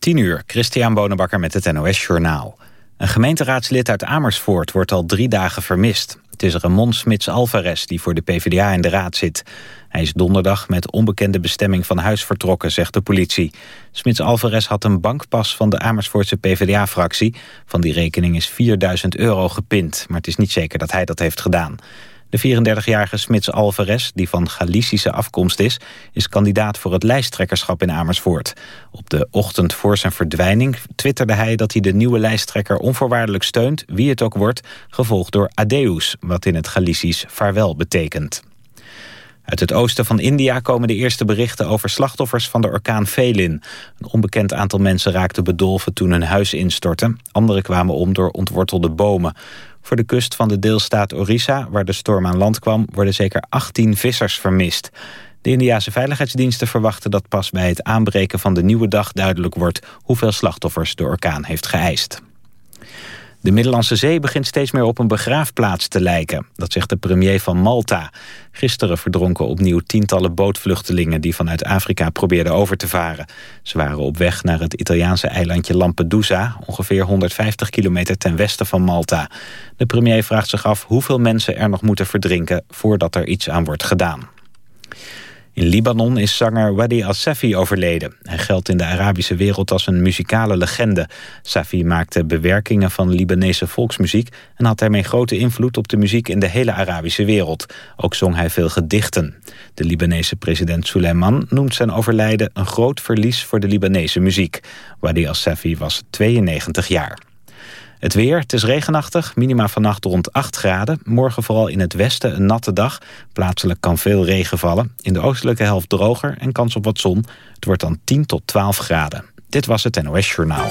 10 uur, Christian Bonenbakker met het NOS Journaal. Een gemeenteraadslid uit Amersfoort wordt al drie dagen vermist. Het is Ramon Smits Alvarez die voor de PvdA in de raad zit. Hij is donderdag met onbekende bestemming van huis vertrokken, zegt de politie. Smits Alvarez had een bankpas van de Amersfoortse PvdA-fractie. Van die rekening is 4000 euro gepind, maar het is niet zeker dat hij dat heeft gedaan. De 34-jarige Smits Alvarez, die van Galicische afkomst is... is kandidaat voor het lijsttrekkerschap in Amersfoort. Op de ochtend voor zijn verdwijning twitterde hij dat hij de nieuwe lijsttrekker onvoorwaardelijk steunt... wie het ook wordt, gevolgd door Adeus, wat in het Galicisch vaarwel betekent. Uit het oosten van India komen de eerste berichten over slachtoffers van de orkaan Felin. Een onbekend aantal mensen raakten bedolven toen hun huis instortte. Anderen kwamen om door ontwortelde bomen. Voor de kust van de deelstaat Orissa, waar de storm aan land kwam... worden zeker 18 vissers vermist. De Indiase veiligheidsdiensten verwachten dat pas bij het aanbreken van de nieuwe dag duidelijk wordt... hoeveel slachtoffers de orkaan heeft geëist. De Middellandse Zee begint steeds meer op een begraafplaats te lijken. Dat zegt de premier van Malta. Gisteren verdronken opnieuw tientallen bootvluchtelingen... die vanuit Afrika probeerden over te varen. Ze waren op weg naar het Italiaanse eilandje Lampedusa... ongeveer 150 kilometer ten westen van Malta. De premier vraagt zich af hoeveel mensen er nog moeten verdrinken... voordat er iets aan wordt gedaan. In Libanon is zanger Wadi al-Safi overleden. Hij geldt in de Arabische wereld als een muzikale legende. Safi maakte bewerkingen van Libanese volksmuziek... en had daarmee grote invloed op de muziek in de hele Arabische wereld. Ook zong hij veel gedichten. De Libanese president Suleiman noemt zijn overlijden... een groot verlies voor de Libanese muziek. Wadi al-Safi was 92 jaar. Het weer, het is regenachtig, minima vannacht rond 8 graden. Morgen vooral in het westen een natte dag. Plaatselijk kan veel regen vallen. In de oostelijke helft droger en kans op wat zon. Het wordt dan 10 tot 12 graden. Dit was het NOS Journaal.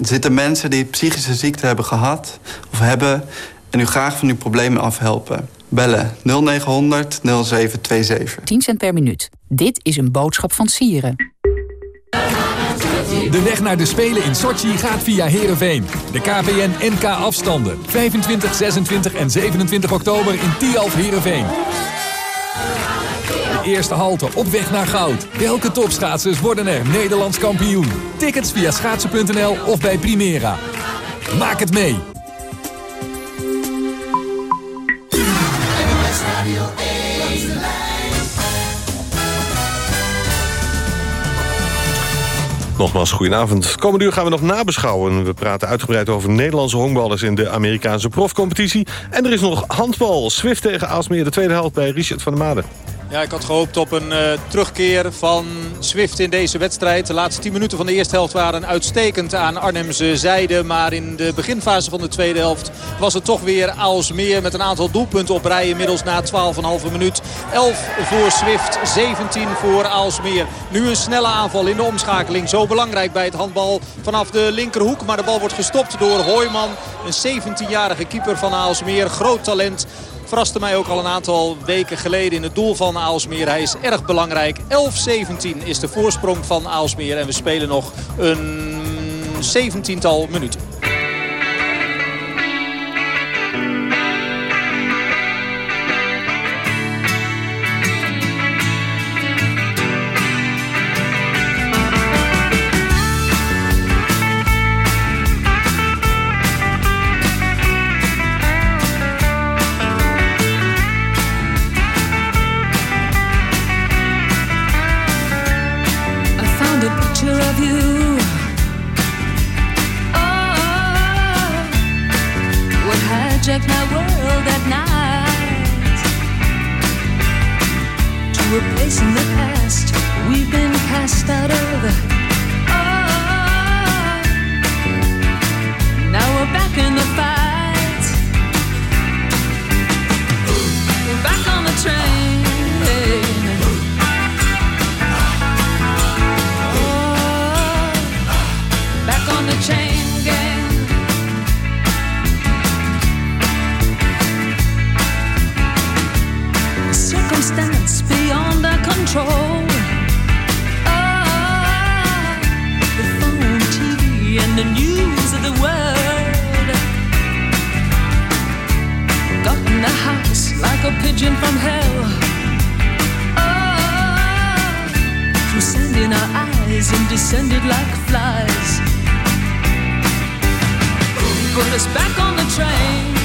Zitten mensen die psychische ziekte hebben gehad of hebben... en u graag van uw problemen afhelpen. Bellen 0900 0727. 10 cent per minuut. Dit is een boodschap van Sieren. De weg naar de Spelen in Sochi gaat via Heerenveen. De KPN NK afstanden. 25, 26 en 27 oktober in Tialf Heerenveen eerste halte op weg naar goud. Welke topschaatsers worden er Nederlands kampioen? Tickets via schaatsen.nl of bij Primera. Maak het mee! Nogmaals, goedenavond. Komende uur gaan we nog nabeschouwen. We praten uitgebreid over Nederlandse honkballers in de Amerikaanse profcompetitie. En er is nog handbal. Swift tegen Aalsmeer, de tweede helft bij Richard van der Made. Ja, ik had gehoopt op een uh, terugkeer van Swift in deze wedstrijd. De laatste 10 minuten van de eerste helft waren uitstekend aan Arnhemse zijde. Maar in de beginfase van de tweede helft was het toch weer Aalsmeer... met een aantal doelpunten op rij inmiddels na 12,5 minuut. 11 voor Swift, 17 voor Aalsmeer. Nu een snelle aanval in de omschakeling. Zo belangrijk bij het handbal vanaf de linkerhoek. Maar de bal wordt gestopt door Hoijman. Een 17-jarige keeper van Aalsmeer. Groot talent. Verraste mij ook al een aantal weken geleden in het doel van Aalsmeer. Hij is erg belangrijk. 11-17 is de voorsprong van Aalsmeer. En we spelen nog een 17-tal minuten. On the train.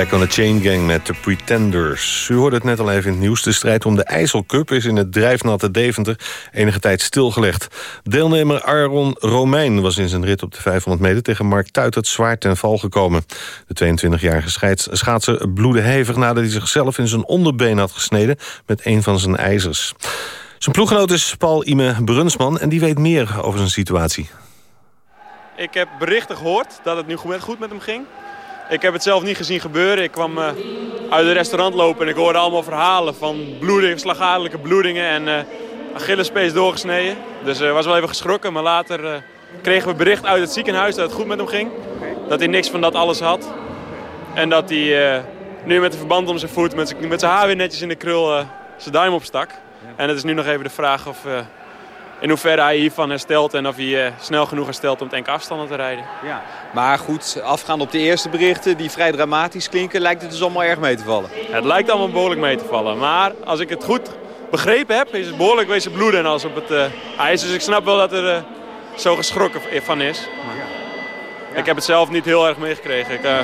Back on the Chain Gang met de Pretenders. U hoorde het net al even in het nieuws. De strijd om de IJsselcup is in het drijfnatte Deventer enige tijd stilgelegd. Deelnemer Aaron Romein was in zijn rit op de 500 meter... tegen Mark Tuitert zwaar ten val gekomen. De 22-jarige scheids- schaatser bloedde hevig... nadat hij zichzelf in zijn onderbeen had gesneden met een van zijn ijzers. Zijn ploeggenoot is Paul Ime Brunsman... en die weet meer over zijn situatie. Ik heb berichten gehoord dat het nu goed met hem ging. Ik heb het zelf niet gezien gebeuren. Ik kwam eh, uit het restaurant lopen en ik hoorde allemaal verhalen van bloedingen, slagadelijke bloedingen en eh Achillespees doorgesneden. Dus ik was wel even geschrokken, maar later kregen we bericht uit het ziekenhuis dat het goed met hem ging. Dat hij niks van dat alles had. En dat hij nu met een verband om zijn voet, met zijn, haar weer netjes in de krul, zijn duim opstak. En het is nu nog even de vraag of, in hoeverre hij hiervan herstelt en of hij eh, snel genoeg herstelt om het enkele afstanden te rijden. Ja. Maar goed, afgaand op de eerste berichten die vrij dramatisch klinken, lijkt het dus allemaal erg mee te vallen. Het lijkt allemaal behoorlijk mee te vallen. Maar als ik het goed begrepen heb, is het behoorlijk wezen bloeden en als op het eh, ijs. Dus ik snap wel dat er eh, zo geschrokken van is. Maar Ik heb het zelf niet heel erg meegekregen. Ik, eh,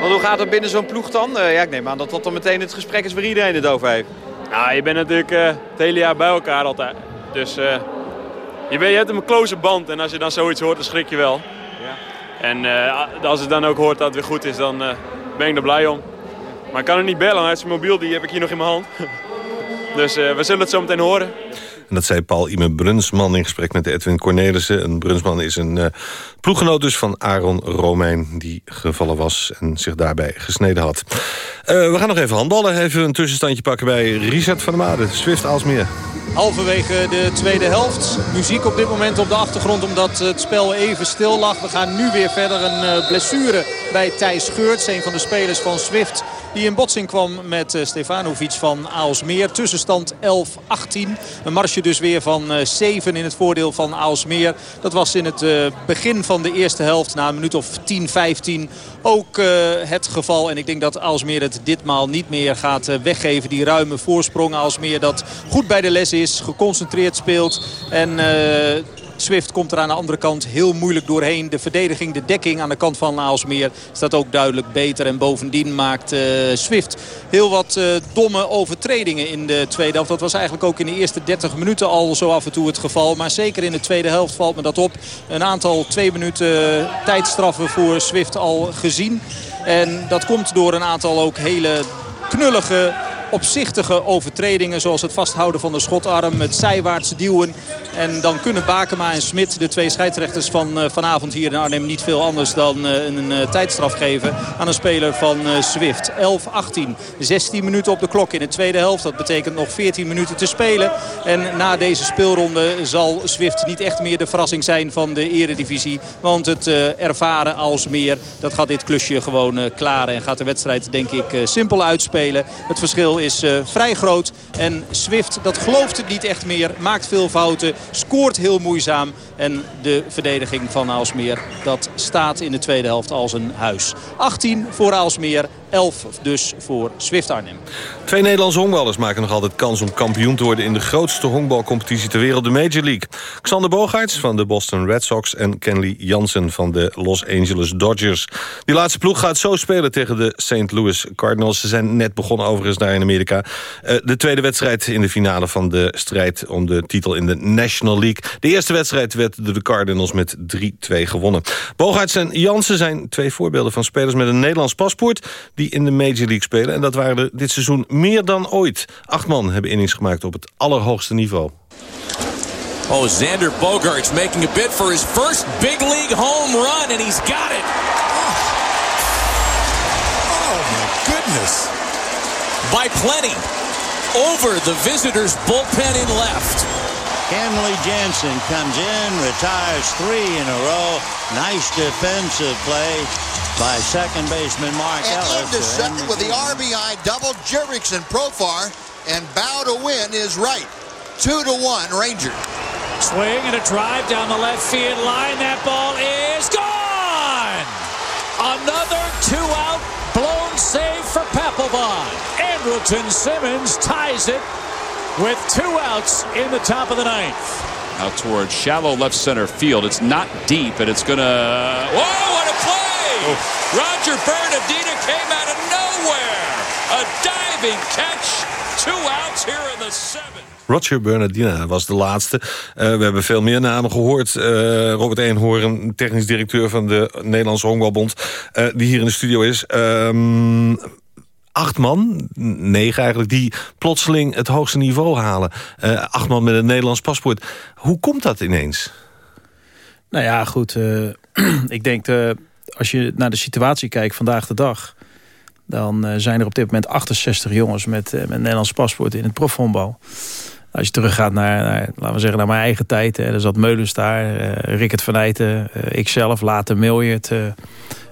Want hoe gaat het binnen zo'n ploeg dan? Ja, ik neem aan dat dat dan meteen het gesprek is waar iedereen het over heeft. nou, je bent natuurlijk het hele jaar bij elkaar altijd. Dus eh, je, weet, je hebt een close band en als je dan zoiets hoort, dan schrik je wel. En eh, als het dan ook hoort dat het weer goed is, dan eh, ben ik er blij om. Maar ik kan het niet bellen, hij is zijn mobiel, die heb ik hier nog in mijn hand. dus eh, we zullen het zo meteen horen. En dat zei Paul Ime Brunsman in gesprek met Edwin Cornelissen. En Brunsman is een uh, ploeggenoot dus van Aaron Romein... die gevallen was en zich daarbij gesneden had. Uh, we gaan nog even handballen. Even een tussenstandje pakken bij Richard van der Made. Swift Aalsmeer. Halverwege de tweede helft. Muziek op dit moment op de achtergrond omdat het spel even stil lag. We gaan nu weer verder. Een uh, blessure bij Thijs Geurts. Een van de spelers van Swift die in botsing kwam met uh, Stefanovic van Aalsmeer. Tussenstand 11-18. Een marsje dus weer van uh, 7 in het voordeel van Aalsmeer. Dat was in het begin van de eerste helft. Na een minuut of 10, 15 ook het geval. En ik denk dat Aalsmeer het ditmaal niet meer gaat weggeven. Die ruime voorsprong Aalsmeer dat goed bij de les is. Geconcentreerd speelt. En... Uh, Swift komt er aan de andere kant heel moeilijk doorheen. De verdediging, de dekking aan de kant van Aalsmeer staat ook duidelijk beter. En bovendien maakt uh, Swift heel wat uh, domme overtredingen in de tweede helft. Dat was eigenlijk ook in de eerste 30 minuten al zo af en toe het geval. Maar zeker in de tweede helft valt me dat op. Een aantal twee minuten tijdstraffen voor Swift al gezien. En dat komt door een aantal ook hele knullige opzichtige overtredingen. Zoals het vasthouden van de schotarm, het zijwaarts duwen. En dan kunnen Bakema en Smit, de twee scheidsrechters van uh, vanavond hier in Arnhem... niet veel anders dan uh, een uh, tijdstraf geven aan een speler van Swift. 11-18, 16 minuten op de klok in de tweede helft. Dat betekent nog 14 minuten te spelen. En na deze speelronde zal Swift niet echt meer de verrassing zijn van de eredivisie. Want het ervaren als meer, dat gaat dit klusje gewoon klaren. En gaat de wedstrijd denk ik simpel uitspelen. Het verschil is vrij groot. En Swift, dat gelooft het niet echt meer, maakt veel fouten scoort heel moeizaam. En de verdediging van Aalsmeer, dat staat in de tweede helft als een huis. 18 voor Aalsmeer, 11 dus voor Swift Arnhem. Twee Nederlandse honkballers maken nog altijd kans om kampioen te worden... in de grootste honkbalcompetitie ter wereld, de Major League. Xander Bogaerts van de Boston Red Sox... en Kenley Jansen van de Los Angeles Dodgers. Die laatste ploeg gaat zo spelen tegen de St. Louis Cardinals. Ze zijn net begonnen overigens daar in Amerika. Uh, de tweede wedstrijd in de finale van de strijd om de titel in de National League. De eerste wedstrijd werd door de Cardinals met 3-2 gewonnen. Bogaerts en Jansen zijn twee voorbeelden van spelers met een Nederlands paspoort... die in de Major League spelen. En dat waren er dit seizoen meer dan ooit. Acht man hebben innings gemaakt op het allerhoogste niveau. Oh, Xander Bogarts making a bid for his first big league home run, and he's got it. Oh, oh my goodness. By plenty. Over the visitors' bullpen in left. Kenley Jansen comes in, retires three in a row. Nice defensive play by second baseman Mark and Ellis. into second with the RBI double Jerickson Profar and bow to win is right. Two to one Ranger. Swing and a drive down the left field line. That ball is gone. Another two out blown save for Papelbon. Andrelton Simmons ties it with two outs in the top of the ninth. Out towards shallow left center field. It's not deep, and it's going to... Whoa, what a play! Oh. Roger Bernadina came out of nowhere. A diving catch. Two outs here in the seventh. Roger Bernardina was de laatste. Uh, we hebben veel meer namen gehoord. Uh, Robert Eenhoorn, technisch directeur van de Nederlandse Honkbalbond... Uh, die hier in de studio is. Um, acht man, negen eigenlijk, die plotseling het hoogste niveau halen. Uh, acht man met een Nederlands paspoort. Hoe komt dat ineens? Nou ja, goed. Uh, ik denk, uh, als je naar de situatie kijkt vandaag de dag... dan zijn er op dit moment 68 jongens met, met een Nederlands paspoort in het profvoetbal. Als je teruggaat naar, naar, laten we zeggen, naar mijn eigen tijd. Hè, er zat Meulens daar, Rickert van Eyten, ikzelf, later Miljert...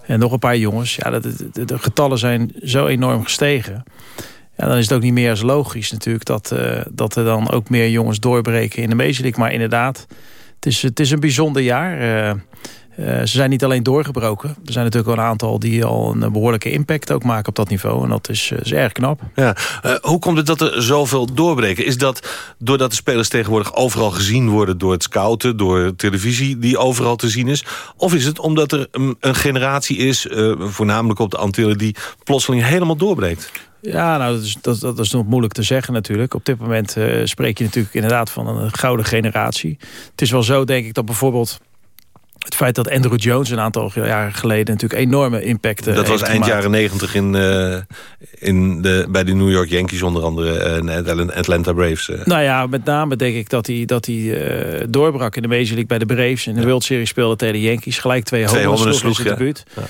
En nog een paar jongens. Ja, de, de, de getallen zijn zo enorm gestegen. Ja, dan is het ook niet meer als logisch natuurlijk... dat, uh, dat er dan ook meer jongens doorbreken in de Major. Maar inderdaad, het is, het is een bijzonder jaar. Uh, uh, ze zijn niet alleen doorgebroken. Er zijn natuurlijk wel een aantal die al een behoorlijke impact ook maken op dat niveau. En dat is, is erg knap. Ja. Uh, hoe komt het dat er zoveel doorbreken? Is dat doordat de spelers tegenwoordig overal gezien worden... door het scouten, door televisie die overal te zien is? Of is het omdat er een, een generatie is, uh, voornamelijk op de Antillen... die plotseling helemaal doorbreekt? Ja, nou, dat is, dat, dat is nog moeilijk te zeggen natuurlijk. Op dit moment spreek je natuurlijk inderdaad van een gouden generatie. Het is wel zo, denk ik, dat bijvoorbeeld het feit dat Andrew Jones een aantal jaren geleden natuurlijk enorme impact Dat was eind jaren negentig in, uh, in de, bij de New York Yankees onder andere. Uh, Atlanta Braves. Uh. Nou ja, met name denk ik dat hij, dat hij doorbrak in de Major League bij de Braves. In de ja. World Series speelde tegen de Yankees. Gelijk twee, twee honden sloeg in de buurt. Ja.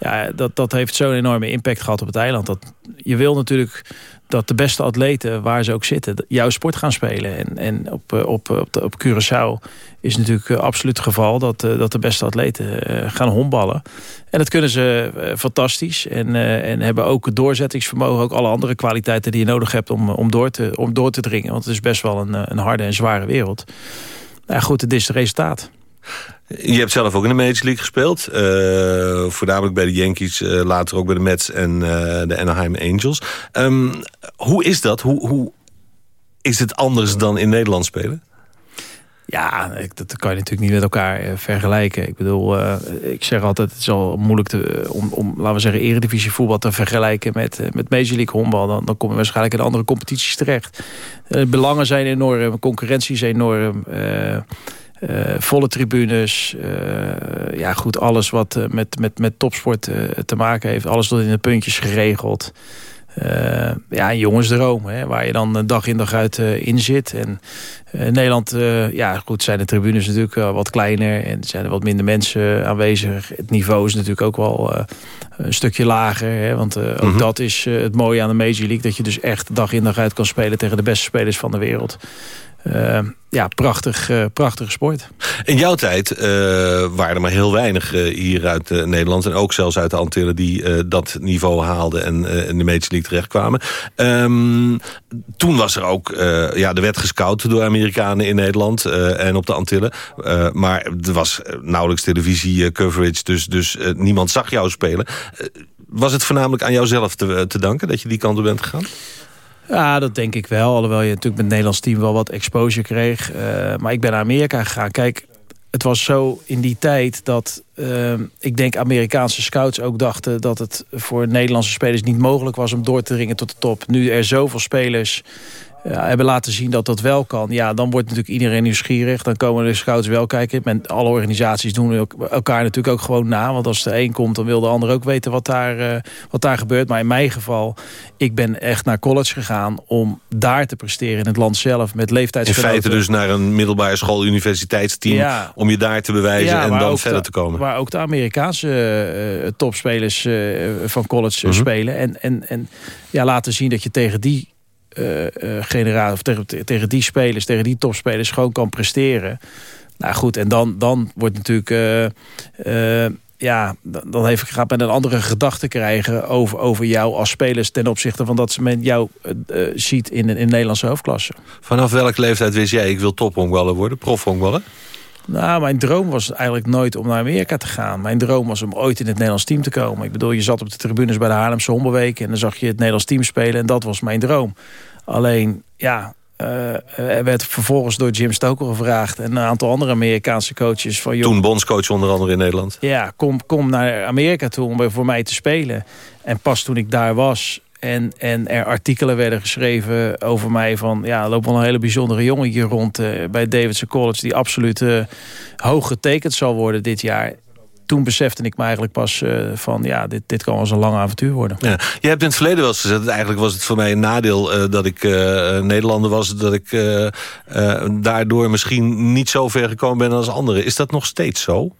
Ja, dat, dat heeft zo'n enorme impact gehad op het eiland. Dat, je wil natuurlijk dat de beste atleten, waar ze ook zitten, jouw sport gaan spelen. En, en op, op, op, de, op Curaçao is natuurlijk absoluut het geval dat, dat de beste atleten gaan hondballen. En dat kunnen ze fantastisch. En, en hebben ook het doorzettingsvermogen, ook alle andere kwaliteiten die je nodig hebt om, om, door, te, om door te dringen. Want het is best wel een, een harde en zware wereld. Nou goed, het is het resultaat. Je hebt zelf ook in de Major League gespeeld. Uh, voornamelijk bij de Yankees, uh, later ook bij de Mets en uh, de Anaheim Angels. Um, hoe is dat? Hoe, hoe is het anders dan in Nederland spelen? Ja, dat kan je natuurlijk niet met elkaar eh, vergelijken. Ik bedoel, ik zeg altijd, het is al moeilijk te, om, om, laten we zeggen, eredivisie voetbal te vergelijken met, met Major League honkbal. Dan, dan kom je waarschijnlijk in andere competities terecht. Belangen zijn enorm, concurrentie is enorm. Volle tribunes, ja goed, alles wat met, met, met topsport te maken heeft. Alles tot in de puntjes geregeld. Uh, ja, een jongensdroom. Hè, waar je dan dag in dag uit uh, in zit. En uh, in Nederland, ja goed, zijn de tribunes natuurlijk wat kleiner. En zijn er wat minder mensen aanwezig. Het niveau is natuurlijk ook wel een stukje lager. Hè, want ook mm -hmm. dat is het mooie aan de Major League. Dat je dus echt dag in dag uit kan spelen tegen de beste spelers van de wereld. Uh, ja, prachtig, uh, prachtige sport. In jouw tijd uh, waren er maar heel weinig hier uit Nederland... en ook zelfs uit de Antillen die dat niveau haalden... en in de Major League terechtkwamen. Um, toen was er ook... ja, er werd gescout door Amerikanen in Nederland en op de Antillen. maar er was nauwelijks televisie coverage... dus, dus niemand zag jou spelen. was het voornamelijk aan jouzelf te, te danken... dat je die kant op bent gegaan? Ja, dat denk ik wel. Alhoewel je natuurlijk met het Nederlands team wel wat exposure kreeg. Uh, maar ik ben naar Amerika gegaan. Kijk, het was zo in die tijd dat uh, ik denk Amerikaanse scouts ook dachten... dat het voor Nederlandse spelers niet mogelijk was om door te dringen tot de top. Nu er zoveel spelers ja, hebben laten zien dat dat wel kan. Ja, dan wordt natuurlijk iedereen nieuwsgierig. Dan komen de scouts wel kijken. Men, alle organisaties doen elkaar natuurlijk ook gewoon na. Want als de een komt, dan wil de ander ook weten wat daar, uh, wat daar gebeurt. Maar in mijn geval, ik ben echt naar college gegaan... om daar te presteren in het land zelf met leeftijdsgenoten. In feite dus naar een middelbare school, universiteitsteam... Ja. om je daar te bewijzen ja, en dan verder te komen. Waar ook de Amerikaanse uh, topspelers uh, van college -hmm. spelen. En, en, en ja, laten zien dat je tegen die generatie, of tegen, tegen die spelers, tegen die topspelers gewoon kan presteren. Nou goed, en dan, dan wordt natuurlijk... Uh, ja, dan heeft, gaat men een andere gedachte krijgen over, over jou als spelers... ten opzichte van dat men jou ziet in, in Nederlandse hoofdklasse. Vanaf welke leeftijd wist jij, ik wil tophongballer worden, profhongballer? Nou, mijn droom was eigenlijk nooit om naar Amerika te gaan. Mijn droom was om ooit in het Nederlands team te komen. Ik bedoel, je zat op de tribunes bij de Haarlemse Hombelweek... en dan zag je het Nederlands team spelen en dat was mijn droom. Alleen, ja, uh, er werd vervolgens door Jim Stoker gevraagd... en een aantal andere Amerikaanse coaches. Van, Toen bondscoach onder andere in Nederland. Ja, kom, kom naar Amerika toe om voor mij te spelen. En pas toen ik daar was en, en er artikelen werden geschreven over mij van... ja, er loopt wel een hele bijzondere jongen hier rond uh, bij Davidson College... die absoluut uh, hoog getekend zal worden dit jaar toen besefte ik me eigenlijk pas uh, van... ja, dit, dit kan wel eens een lang avontuur worden. Ja. Je hebt in het verleden wel eens gezegd... eigenlijk was het voor mij een nadeel dat ik Nederlander was... dat ik daardoor misschien niet zo ver gekomen ben als anderen. Is dat nog steeds zo?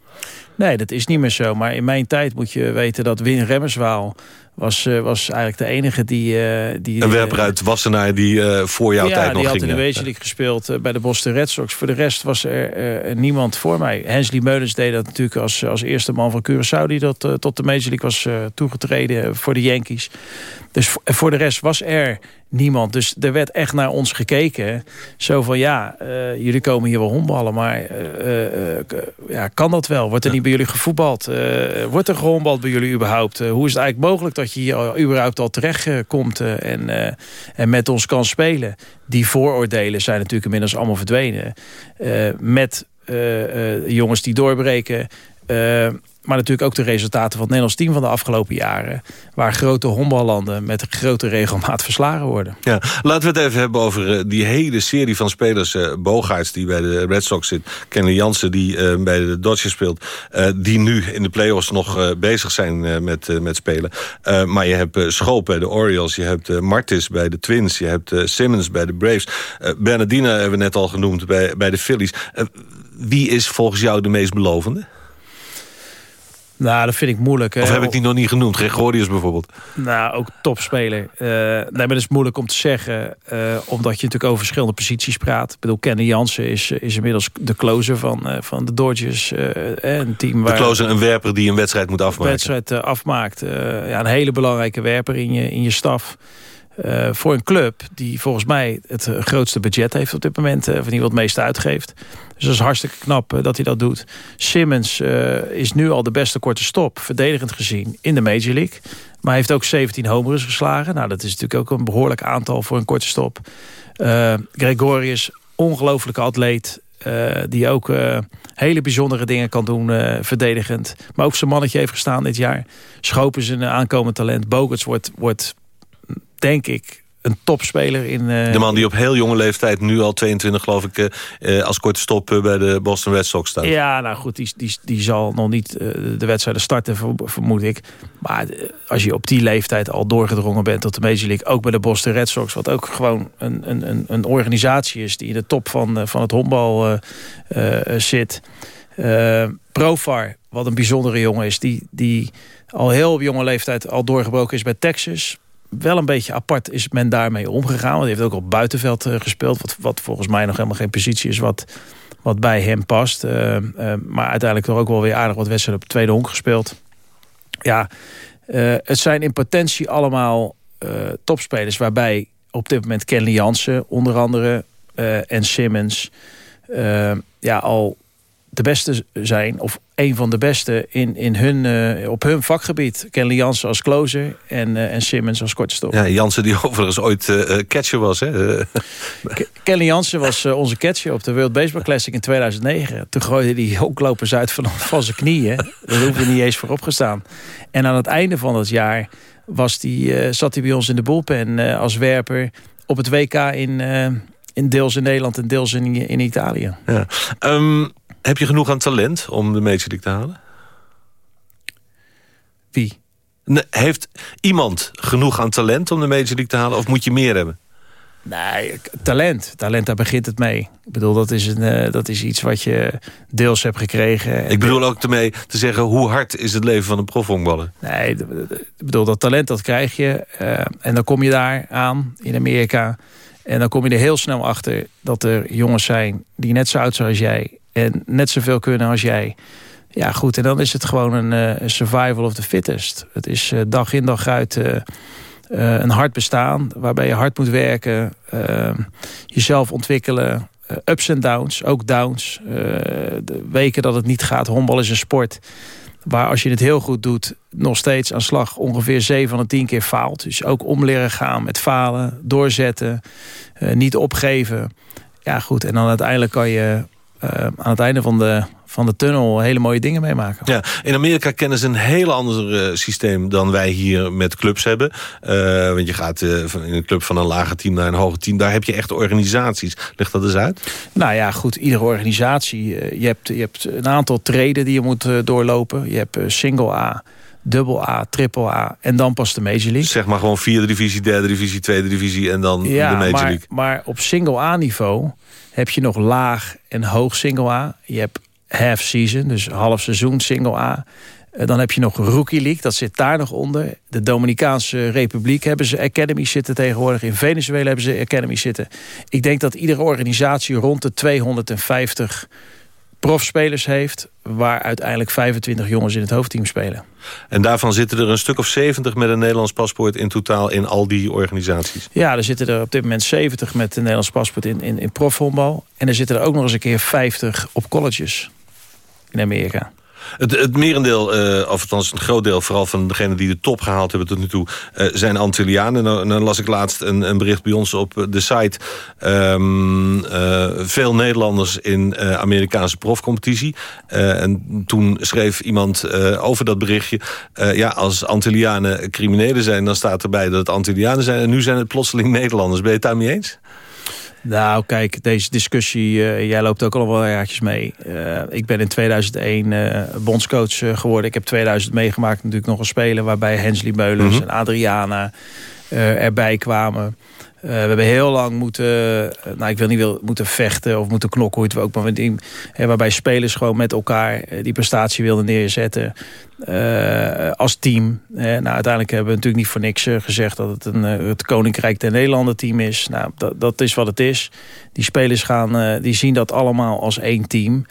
Nee, dat is niet meer zo. Maar in mijn tijd moet je weten dat Win Remmerswaal was, uh, was eigenlijk de enige die... Uh, die een werper uit Wassenaar die uh, voor jouw ja, tijd nog ging. Ja, die had in de Major League gespeeld bij de Boston Red Sox. Voor de rest was er niemand voor mij. Hensley Meulens deed dat natuurlijk als, als eerste man van Curaçao... die dat tot de Major League was toegetreden voor de Yankees. Dus voor de rest was er niemand. Dus er werd echt naar ons gekeken. Zo van, ja, jullie komen hier wel hondballen, maar ja, kan dat wel? Wordt er niet bij jullie gevoetbald? wordt er gehondbald bij jullie überhaupt? hoe is het eigenlijk mogelijk dat je hier überhaupt al terecht komt en, en met ons kan spelen? Die vooroordelen zijn natuurlijk inmiddels allemaal verdwenen. met jongens die doorbreken maar natuurlijk ook de resultaten van het Nederlands team van de afgelopen jaren. Waar grote honkballanden met grote regelmaat verslagen worden. Ja, laten we het even hebben over uh, die hele serie van spelers. Uh, die bij de Red Sox zit. Kenny Jansen die uh, bij de Dodgers speelt. die nu in de playoffs nog bezig zijn met, met spelen. maar je hebt Schoop bij de Orioles. Je hebt Martis bij de Twins. Je hebt Simmons bij de Braves. Bernardina hebben we net al genoemd bij, bij de Phillies. wie is volgens jou de meest belovende? Nou, dat vind ik moeilijk. Of heb ik die nog niet genoemd? Gregorius bijvoorbeeld. Nou, ook topspeler. Uh, nee, maar dat is moeilijk om te zeggen. Uh, omdat je natuurlijk over verschillende posities praat. Ik bedoel, Kenny Jansen is, is inmiddels de closer van, uh, van de Dodgers. een team waar, de closer, een werper die een wedstrijd moet afmaken. Een wedstrijd afmaakt. ja, een hele belangrijke werper in je, in je staf. Uh, voor een club die volgens mij het grootste budget heeft op dit moment. Uh, of in ieder het meeste uitgeeft. Dus dat is hartstikke knap dat hij dat doet. Simmons is nu al de beste korte stop, verdedigend gezien, in de Major League. Maar heeft ook 17 homeruns geslagen. Nou, dat is natuurlijk ook een behoorlijk aantal voor een korte stop. Gregorius, ongelofelijke atleet. die ook hele bijzondere dingen kan doen, verdedigend. Maar ook zijn mannetje heeft gestaan dit jaar. Schopen is een aankomend talent. Bogarts wordt, wordt denk ik een topspeler in... Uh, de man die op heel jonge leeftijd, nu al 22 geloof ik... Uh, als korte stop bij de Boston Red Sox staat. Ja, nou goed, die, die, die zal nog niet uh, de wedstrijden starten, vermoed ik. Maar als je op die leeftijd al doorgedrongen bent tot de Major League... ook bij de Boston Red Sox, wat ook gewoon een, een, een organisatie is... die in de top van, van het honkbal zit. Profar, wat een bijzondere jongen is... die, die al heel op jonge leeftijd al doorgebroken is bij Texas wel een beetje apart is men daarmee omgegaan. Want hij heeft ook op buitenveld uh, gespeeld. Wat, wat volgens mij nog helemaal geen positie is wat, wat bij hem past. Uh, uh, maar uiteindelijk toch ook wel weer aardig wat wedstrijden op tweede honk gespeeld. Ja, het zijn in potentie allemaal topspelers. Waarbij op dit moment Kenley Jansen onder andere en Simmons... ja, al de beste zijn, of een van de beste in, in hun, uh, op hun vakgebied. Kenley Jansen als closer en, uh, en Simmons als kortstop. Ja, Jansen die overigens ooit uh, catcher was. Hè? Kelly Jansen was onze catcher op de World Baseball Classic in 2009. Toen gooide hij hooklopers uit van, van zijn knieën. Daar hoefde niet eens voor opgestaan. En aan het einde van het jaar was die, zat hij bij ons in de bullpen als werper op het WK in, in deels in Nederland en deels in, in Italië. Ja. Um, heb je genoeg aan talent om de Major League te halen? Wie? heeft iemand genoeg aan talent om de Major League te halen? Of moet je meer hebben? Nee, talent. Talent, daar begint het mee. Ik bedoel, dat is, een, uh, dat is iets wat je deels hebt gekregen. Ik bedoel ook ermee te zeggen, hoe hard is het leven van een profhonkballer? Nee, ik bedoel, dat talent dat krijg je. Uh, en dan kom je daar aan in Amerika. En dan kom je er heel snel achter dat er jongens zijn die net zo oud zijn als jij. En net zoveel kunnen als jij. Ja goed, en dan is het gewoon een uh, survival of the fittest. Het is uh, dag in dag uit uh, een hard bestaan. Waarbij je hard moet werken. jezelf ontwikkelen. ups en downs, ook downs. de weken dat het niet gaat. Honkbal is een sport. Waar als je het heel goed doet, nog steeds aan slag ongeveer 7 van de 10 keer faalt. Dus ook om leren gaan met falen, doorzetten, niet opgeven. Ja goed, en dan uiteindelijk kan je uh, aan het einde van de, van de tunnel hele mooie dingen meemaken. Ja, in Amerika kennen ze een heel ander uh, systeem dan wij hier met clubs hebben. Uh, want je gaat in een club van een lager team naar een hoger team. Daar heb je echt organisaties. Ligt dat eens uit? Nou ja, goed. Iedere organisatie. je, hebt, je hebt een aantal treden die je moet doorlopen. Je hebt single A dubbel A, triple A en dan pas de Major League. Zeg maar gewoon vierde divisie, derde divisie, tweede divisie en dan ja, de Major maar, League. maar op single A niveau heb je nog laag en hoog single A. Je hebt half season, dus half seizoen single A. Eh, dan heb je nog Rookie League, dat zit daar nog onder. De Dominicaanse Republiek hebben ze Academy zitten tegenwoordig. In Venezuela hebben ze Academy zitten. Ik denk dat iedere organisatie rond de 250 profspelers heeft... waar uiteindelijk 25 jongens in het hoofdteam spelen. En daarvan zitten er een stuk of 70 met een Nederlands paspoort... in totaal in al die organisaties? Ja, er zitten er op dit moment 70 met een Nederlands paspoort in, in, in profvoetbal. En er zitten er ook nog eens een keer 50 op colleges in Amerika. Het, merendeel, uh, of althans een groot deel... vooral van degenen die de top gehaald hebben tot nu toe... Uh, zijn Antillianen. En dan, las ik laatst een, een, bericht bij ons op de site. Uh, veel Nederlanders in Amerikaanse profcompetitie. en toen schreef iemand over dat berichtje... ja, als Antillianen criminelen zijn... dan staat erbij dat het Antillianen zijn. En nu zijn het plotseling Nederlanders. Ben je het daarmee eens? Nou, kijk, deze discussie, uh, jij loopt ook al wel jaartjes mee. Uh, ik ben in 2001 uh, bondscoach geworden. Ik heb 2000 meegemaakt natuurlijk nog een spelen... waarbij Hensley Meulens mm -hmm. en Adriana erbij kwamen. Uh, we hebben heel lang moeten, uh, nou ik wil niet wil, moeten vechten of moeten knokken, hoe het we ook maar die, hè, waarbij spelers gewoon met elkaar uh, die prestatie wilden neerzetten als team. nou, uiteindelijk hebben we natuurlijk niet voor niks gezegd dat het een, het Koninkrijk der Nederlanden team is. Nou, dat, dat is wat het is. Die spelers gaan, die zien dat allemaal als één team.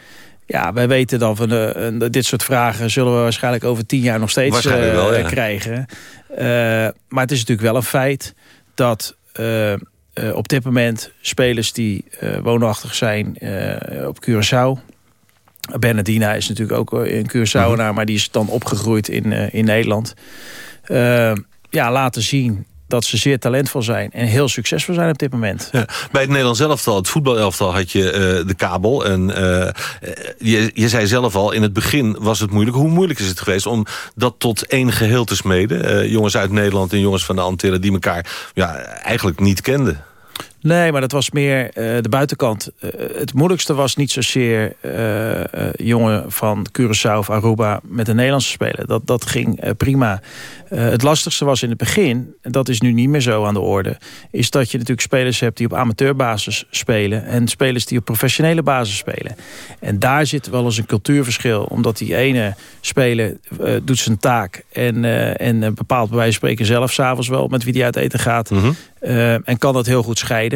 Ja, wij weten dat we uh, dit soort vragen zullen we waarschijnlijk over tien jaar nog steeds uh, wel, ja. krijgen. Uh, maar het is natuurlijk wel een feit dat op dit moment spelers die woonachtig zijn op Curaçao... Bernardina is natuurlijk ook een Curaçaoenaar, -hmm. maar die is dan opgegroeid in, in Nederland. ja, laten zien dat ze zeer talentvol zijn en heel succesvol zijn op dit moment. Ja, bij het Nederlands elftal, het voetbalelftal, had je uh, de kabel. En uh, je, je zei zelf al, in het begin was het moeilijk. Hoe moeilijk is het geweest om dat tot één geheel te smeden? Uh, jongens uit Nederland en jongens van de Antillen die elkaar ja, eigenlijk niet kenden. Nee, maar dat was meer uh, de buitenkant. Uh, het moeilijkste was niet zozeer uh, jongen van Curaçao of Aruba met een Nederlandse speler. Dat, dat ging prima. het lastigste was in het begin, en dat is nu niet meer zo aan de orde... is dat je natuurlijk spelers hebt die op amateurbasis spelen... en spelers die op professionele basis spelen. En daar zit wel eens een cultuurverschil. Omdat die ene speler doet zijn taak en, en bepaalt bij wijze van spreken zelf... s'avonds wel met wie die uit eten gaat... Mm -hmm. en kan dat heel goed scheiden.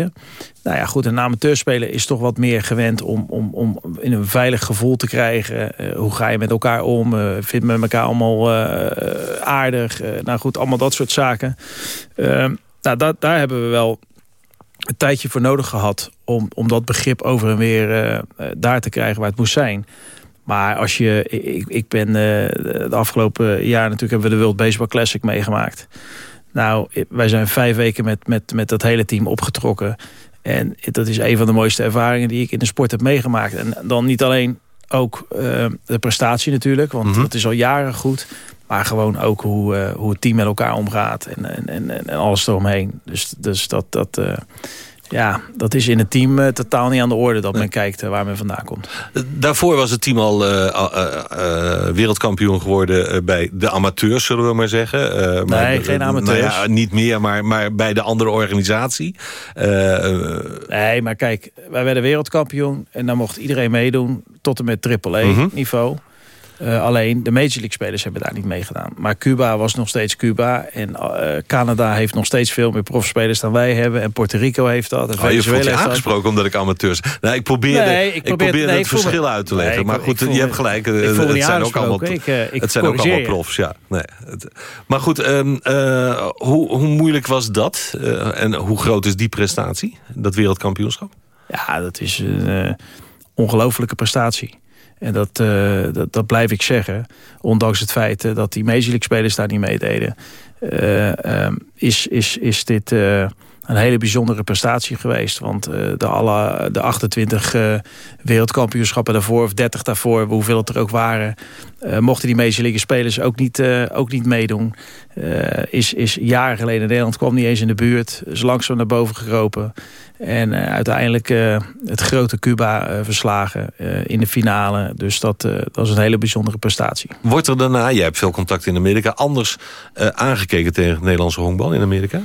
Nou ja, goed, een amateurspeler is toch wat meer gewend om, om, om in een veilig gevoel te krijgen. Uh, hoe ga je met elkaar om? Uh, vindt men elkaar allemaal uh, aardig? nou goed, allemaal dat soort zaken. Nou, dat, daar hebben we wel een tijdje voor nodig gehad... om, om dat begrip over en weer daar te krijgen waar het moest zijn. Maar als je, ik, ik ben de afgelopen jaar natuurlijk hebben we de World Baseball Classic meegemaakt. Nou, wij zijn vijf weken met, met, met dat hele team opgetrokken. En dat is een van de mooiste ervaringen die ik in de sport heb meegemaakt. En dan niet alleen ook uh, de prestatie natuurlijk, want mm -hmm. dat is al jaren goed. Maar gewoon ook hoe, uh, hoe het team met elkaar omgaat en, en, en, en alles eromheen. Dus, dus dat, dat, uh, ja, dat is in het team uh, totaal niet aan de orde dat men kijkt uh, waar men vandaan komt. Daarvoor was het team al uh, wereldkampioen geworden bij de amateurs, zullen we maar zeggen. nee, maar, geen amateurs. Nou ja, niet meer, maar, maar bij de andere organisatie. nee, maar kijk, wij werden wereldkampioen en dan mocht iedereen meedoen tot en met triple Mhm. niveau. Uh, alleen de Major League spelers hebben daar niet meegedaan. Maar Cuba was nog steeds Cuba. En uh, Canada heeft nog steeds veel meer profspelers dan wij hebben. En Puerto Rico heeft dat. En oh, je voelt je aangesproken omdat ik amateurs... Nou, ik probeer, nee, ik ik probeer, probeer nee, het verschil me, uit te leggen. Nee, maar goed, voel, je hebt gelijk. Het, zijn ook allemaal, ik, uh, het zijn ook allemaal profs. Ja, nee, het, maar goed, um, hoe, hoe moeilijk was dat? en hoe groot is die prestatie? Dat wereldkampioenschap? Ja, dat is een ongelofelijke prestatie. En dat, uh, dat, dat, blijf ik zeggen. Ondanks het feit uh, dat die Major spelers daar niet meededen. Uh, is, is, is dit een hele bijzondere prestatie geweest. Want de, alle, de 28 wereldkampioenschappen daarvoor, of 30 daarvoor, hoeveel het er ook waren... mochten die League spelers ook niet, ook niet meedoen. is, is jaren geleden, Nederland kwam niet eens in de buurt. Is langzaam naar boven gekropen. En uiteindelijk het grote Cuba verslagen in de finale. Dus dat, dat is een hele bijzondere prestatie. Wordt er daarna, jij hebt veel contact in Amerika... anders aangekeken tegen het Nederlandse honkbal in Amerika?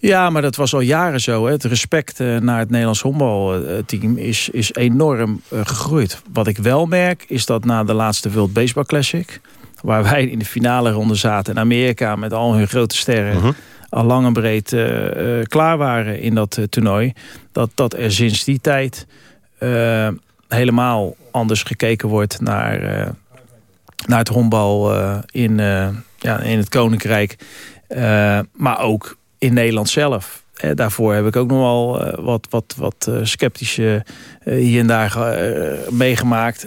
Ja, maar dat was al jaren zo. Hè. Het respect naar het Nederlands honkbalteam is, is enorm gegroeid. Wat ik wel merk is dat na de laatste World Baseball Classic... waar wij in de finale ronde zaten in Amerika met al hun grote sterren... Mhm. -huh al lang en breed uh, uh, klaar waren in dat toernooi. Dat, dat er sinds die tijd helemaal anders gekeken wordt naar, naar het honkbal in, ja, in het Koninkrijk. maar ook in Nederland zelf. daarvoor heb ik ook nog wel wat, wat, wat sceptische hier en daar meegemaakt.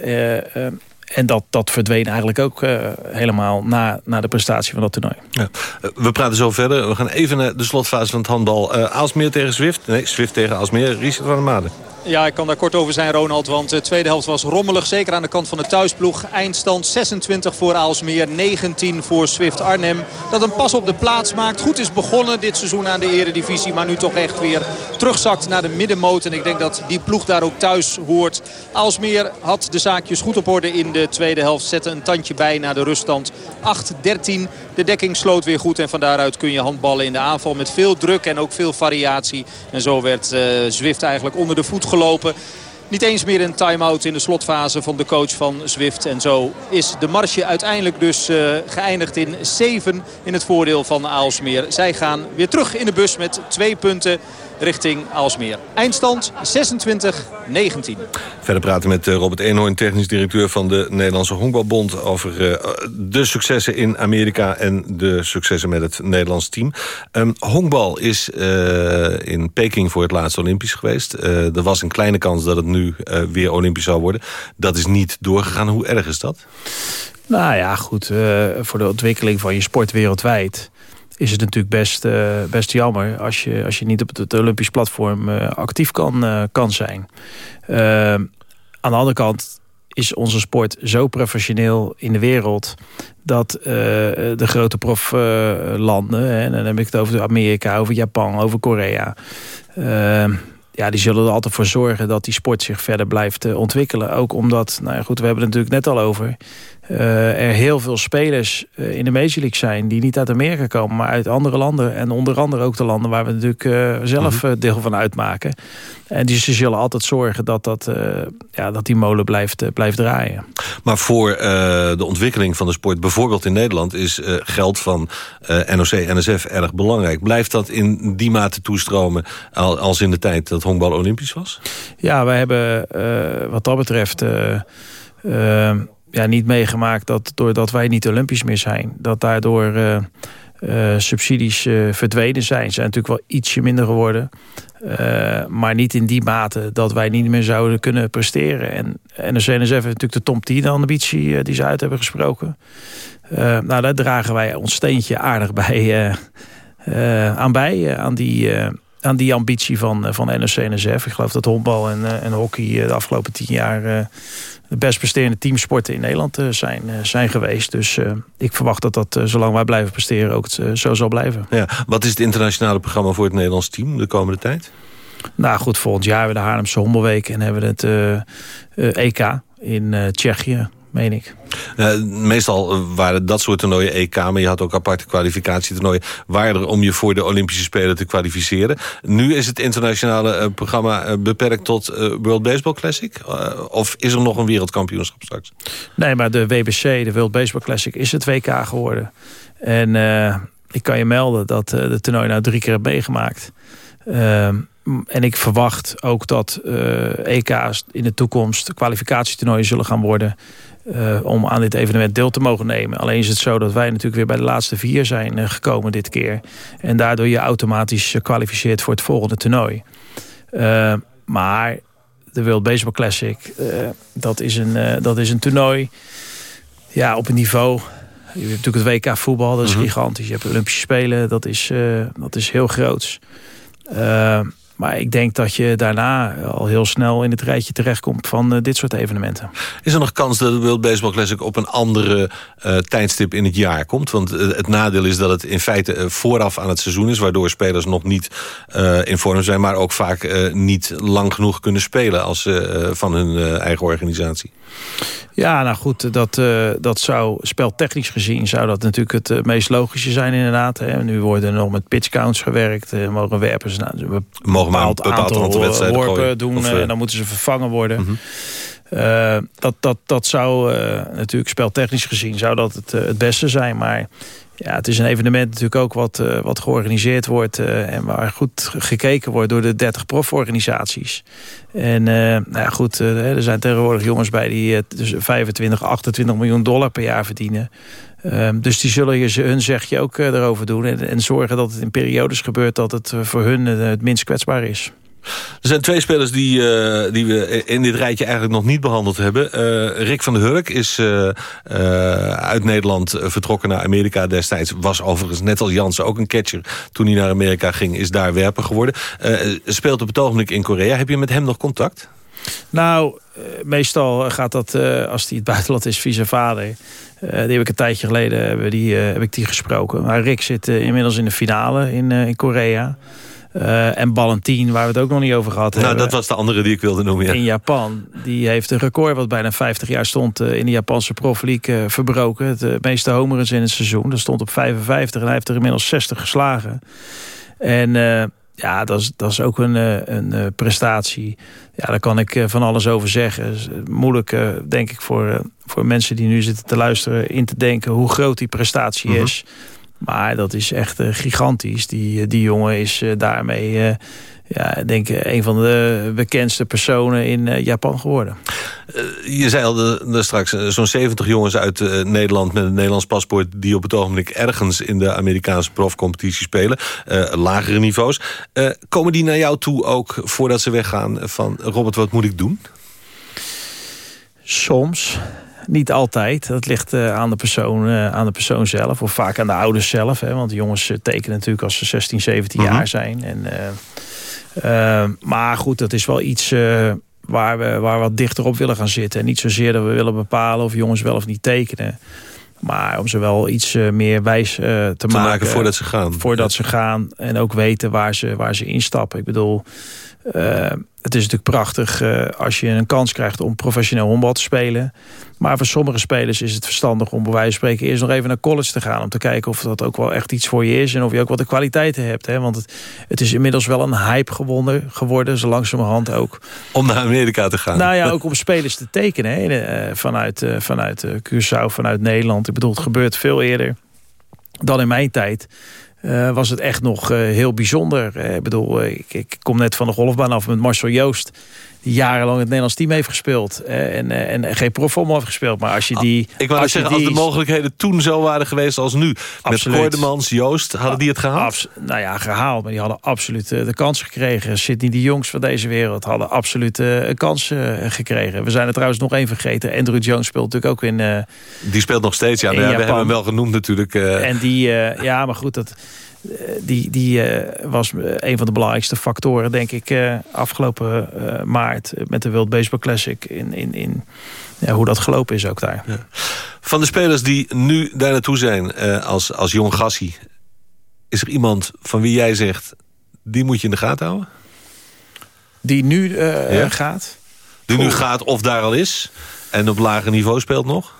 En dat, dat verdween eigenlijk ook uh, helemaal na, na de prestatie van dat toernooi. Ja. Uh, we praten zo verder. We gaan even naar de slotfase van het handbal. Uh, Aalsmeer tegen Zwift. Nee, Zwift tegen Aalsmeer. Richard van der Maden. Ja, ik kan daar kort over zijn, Ronald. Want de tweede helft was rommelig. Zeker aan de kant van de thuisploeg. Eindstand 26 voor Aalsmeer. 19 voor Swift Arnhem. Dat een pas op de plaats maakt. Goed is begonnen dit seizoen aan de eredivisie. Maar nu toch echt weer terugzakt naar de middenmoot. En ik denk dat die ploeg daar ook thuis hoort. Aalsmeer had de zaakjes goed op orde in de tweede helft. Zette een tandje bij naar de ruststand. 8-13. De dekking sloot weer goed. En van daaruit kun je handballen in de aanval. Met veel druk en ook veel variatie. En zo werd uh, Zwift eigenlijk onder de voet gelopen. Niet eens meer een time-out in de slotfase van de coach van Zwift. En zo is de marge uiteindelijk dus uh, geëindigd in 7 in het voordeel van Aalsmeer. Zij gaan weer terug in de bus met twee punten richting Aalsmeer. Eindstand 26-19. Verder praten met uh, Robert Eenhoorn, technisch directeur van de Nederlandse Honkbalbond... over uh, de successen in Amerika en de successen met het Nederlands team. Um, honkbal is uh, in Peking voor het laatst Olympisch geweest. er was een kleine kans dat het nu weer Olympisch zou worden. Dat is niet doorgegaan. Hoe erg is dat? Nou ja, goed. voor de ontwikkeling van je sport wereldwijd is het natuurlijk best, best jammer als je, als je niet op het, Olympisch platform actief kan, kan zijn. aan de andere kant is onze sport zo professioneel in de wereld... dat de grote proflanden, en dan heb ik het over Amerika, over Japan, over Korea... Ja, die zullen er altijd voor zorgen dat die sport zich verder blijft ontwikkelen. Ook omdat, nou ja, goed, we hebben het natuurlijk net al over... Uh, er heel veel spelers uh, in de Major League zijn... die niet uit Amerika komen, maar uit andere landen. En onder andere ook de landen waar we natuurlijk zelf mm deel van uitmaken. En die ze zullen altijd zorgen dat, dat, ja, dat die molen blijft, blijft draaien. Maar voor de ontwikkeling van de sport, bijvoorbeeld in Nederland... is geld van NOC-NSF erg belangrijk. Blijft dat in die mate toestromen als in de tijd... dat honkbal olympisch was? Ja, wij hebben wat dat betreft ja, niet meegemaakt dat doordat wij niet olympisch meer zijn... dat daardoor uh, uh, subsidies uh, verdwenen zijn. Ze zijn natuurlijk wel ietsje minder geworden. maar niet in die mate dat wij niet meer zouden kunnen presteren. En NSC NSF heeft natuurlijk de Tom 10 ambitie die ze uit hebben gesproken. nou, daar dragen wij ons steentje aardig bij, aan bij. aan die aan die ambitie van, van NOC NSF. Ik geloof dat honkbal en, en hockey de afgelopen tien jaar de best presterende teamsporten in Nederland eh, zijn, eh, zijn geweest. Dus eh, ik verwacht dat dat, zolang wij blijven presteren, ook zo zal blijven. Ja, wat is het internationale programma voor het Nederlands team de komende tijd? Nou goed, volgend jaar hebben we de Haarlemse Hommelweek en hebben we het EK in Tsjechië meen ik. Uh, meestal waren dat soort toernooien EK, maar je had ook aparte kwalificatietoernooien. Waren er om je voor de Olympische Spelen te kwalificeren. Nu is het internationale uh, programma uh, beperkt tot World Baseball Classic? of is er nog een wereldkampioenschap straks? Nee, maar de WBC, de World Baseball Classic, is het WK geworden. En ik kan je melden dat de toernooi nou drie keer heb meegemaakt. Ehm, en ik verwacht ook dat EK's in de toekomst kwalificatietoernooien zullen gaan worden. Uh, om aan dit evenement deel te mogen nemen. Alleen is het zo dat wij natuurlijk weer bij de laatste vier zijn uh, gekomen dit keer. En daardoor je automatisch kwalificeert voor het volgende toernooi. Uh, maar de World Baseball Classic, dat, is een, dat is een toernooi ja, op een niveau... Je hebt natuurlijk het WK voetbal, dat is mm -hmm. gigantisch. Je hebt Olympische Spelen, dat is, dat is heel groots. Maar ik denk dat je daarna al heel snel in het rijtje terechtkomt van uh, dit soort evenementen. Is er nog kans dat de World Baseball Classic op een andere uh, tijdstip in het jaar komt? Want uh, het nadeel is dat het in feite vooraf aan het seizoen is... waardoor spelers nog niet in vorm zijn... maar ook vaak niet lang genoeg kunnen spelen als, van hun eigen organisatie. Ja, nou goed, dat, dat zou speltechnisch gezien zou dat natuurlijk het meest logische zijn inderdaad. Hè. Nu worden er nog met pitchcounts gewerkt. Mogen werpers nou, mogen maar een bepaald aantal, aantal wedstrijden worpen gooien. doen of, en dan moeten ze vervangen worden. Mm -hmm. uh, dat, dat, dat zou natuurlijk speltechnisch gezien zou dat het, het beste zijn. Maar ja, het is een evenement natuurlijk ook wat, wat georganiseerd wordt... En waar goed gekeken wordt door de 30 proforganisaties. En nou ja, goed, er zijn tegenwoordig jongens bij die tussen 25, 28 miljoen dollar per jaar verdienen. Ehm, dus die zullen je hun zegje ook erover doen. En, en, zorgen dat het in periodes gebeurt dat het voor hun het minst kwetsbaar is. Er zijn twee spelers die, die we in dit rijtje eigenlijk nog niet behandeld hebben. Rick van der Hurk is uit Nederland vertrokken naar Amerika destijds. Was overigens net als Jansen ook een catcher. Toen hij naar Amerika ging is daar werper geworden. speelt op het ogenblik in Korea. Heb je met hem nog contact? Nou, meestal gaat dat als hij het buitenland is via zijn vader. die heb ik een tijdje geleden heb, die, heb ik die gesproken. Maar Rick zit inmiddels in de finale in, in Korea. En Ballantine, waar we het ook nog niet over gehad nou, hebben. dat was de andere die ik wilde noemen, ja. In Japan. Die heeft een record wat bijna 50 jaar stond in de Japanse Pro League uh, verbroken. Het meeste homerus in het seizoen. Dat stond op 55 en hij heeft er inmiddels 60 geslagen. En ja, dat is, dat is ook een, een prestatie. Ja, daar kan ik van alles over zeggen. moeilijk, denk ik, voor, voor mensen die nu zitten te luisteren... in te denken hoe groot die prestatie -hmm. is... Maar dat is echt gigantisch. Die, eh, die jongen is daarmee, ja, denk ik, een van de bekendste personen in Japan geworden. je zei al straks, zo'n 70 jongens uit Nederland met een Nederlands paspoort... die op het ogenblik ergens in de Amerikaanse profcompetitie spelen. lagere niveaus. komen die naar jou toe ook voordat ze weggaan van... Robert, wat moet ik doen? Soms. niet altijd. Dat ligt aan, de persoon, aan de persoon zelf. Of vaak aan de ouders zelf. Hè, want de jongens tekenen natuurlijk als ze 16, 17 mm -hmm. jaar zijn. En, maar goed, dat is wel iets waar, we, waar we wat dichter op willen gaan zitten. En niet zozeer dat we willen bepalen of jongens wel of niet tekenen. Maar om ze wel iets meer wijs te, te maken, maken. voordat ze gaan. Voordat ze gaan. En ook weten waar ze, waar ze instappen. Ik bedoel... Uh, het is natuurlijk prachtig uh, als je een kans krijgt om professioneel honkbal te spelen. Maar voor sommige spelers is het verstandig om bij wijze van spreken eerst nog even naar college te gaan. Om te kijken of dat ook wel echt iets voor je is. En of je ook wat de kwaliteiten hebt. Hè? Want het, het is inmiddels wel een hype gewonnen, geworden. Zo langzamerhand ook. Om naar Amerika te gaan. Nou ja, ook om spelers te tekenen. Hè? Uh, vanuit, vanuit Curaçao, vanuit Nederland. Ik bedoel, het gebeurt veel eerder dan in mijn tijd. Uh, was het echt nog uh, heel bijzonder. Uh, ik bedoel, ik, ik, kom net van de golfbaan af met Marcel Joost jarenlang het Nederlands team heeft gespeeld. En, en geen profvoetbal heeft gespeeld. Maar als je die... Ik wou als zeggen, die... als de mogelijkheden toen zo waren geweest als nu. Absoluut. Met Koordemans, Joost, hadden die het gehaald? Abs nou ja, gehaald. Maar die hadden absoluut de kans gekregen. Sidney de Jongs van deze wereld hadden absoluut een kans gekregen. We zijn er trouwens nog één vergeten. Andrew Jones speelt natuurlijk ook in... die speelt nog steeds, ja. We hebben hem wel genoemd natuurlijk. En die, ja, maar goed, dat die, die uh, was een van de belangrijkste factoren, denk ik, afgelopen maart met de World Baseball Classic. In, in, in ja, hoe dat gelopen is ook daar. Ja. Van de spelers die nu daar naartoe zijn als, als jong gassie, is er iemand van wie jij zegt, die moet je in de gaten houden? Die nu ja? gaat? Die nu gaat of daar al is en op lager niveau speelt nog?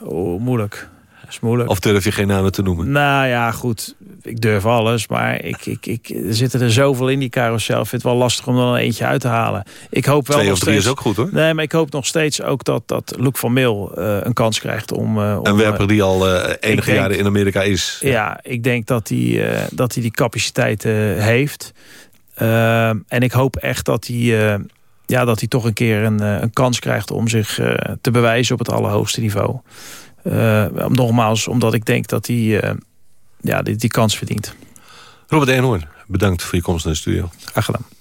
Oh, moeilijk. Is moeilijk. Of durf je geen namen te noemen? Nou ja, goed ik durf alles, maar ik, ik, ik, er zitten er zoveel in die carousel. Ik vind het wel lastig om er een eentje uit te halen. Ik hoop wel Twee of drie is ook goed hoor. Nee, maar ik hoop nog steeds ook dat, dat Luc van Mil uh, een kans krijgt om... Uh, een werper die al uh, enige denk, jaren in Amerika is. Ja, ja ik denk dat hij dat hij die capaciteit heeft. en ik hoop echt dat hij ja, dat hij toch een keer een, een kans krijgt om zich uh, te bewijzen op het allerhoogste niveau. Uh, nogmaals, omdat ik denk dat hij uh, ja, die, die kans verdient. Robert Eenhoorn, bedankt voor je komst naar de studio. Graag gedaan.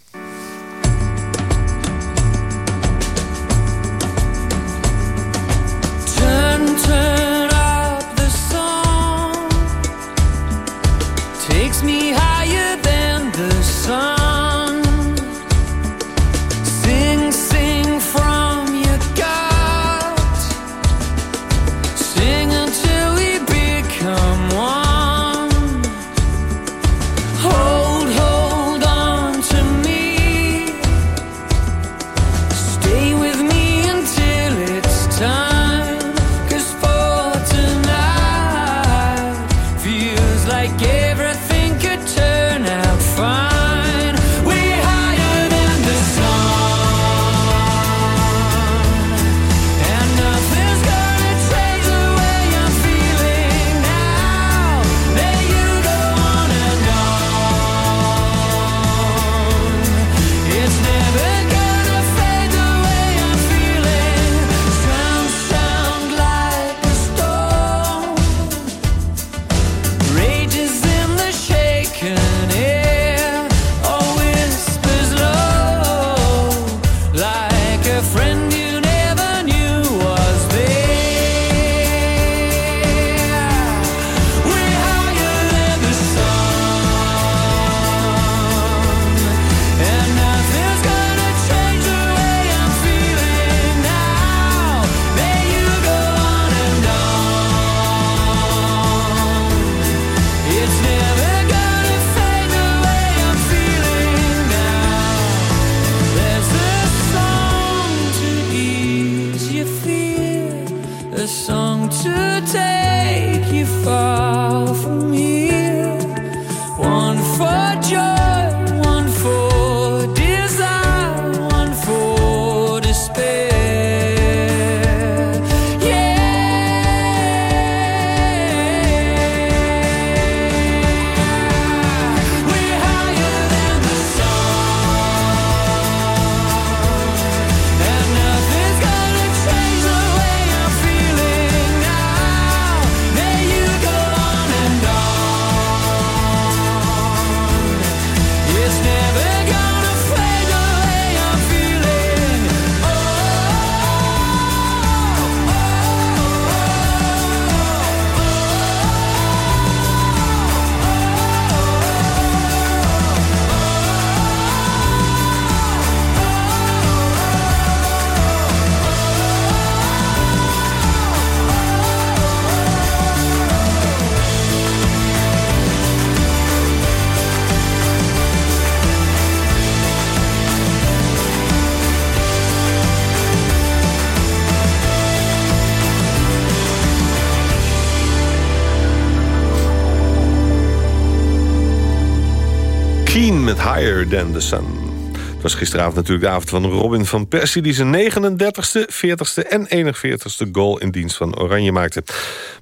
Gisteravond natuurlijk de avond van Robin van Persie... die zijn 39ste, 40ste en 41ste goal in dienst van Oranje maakte.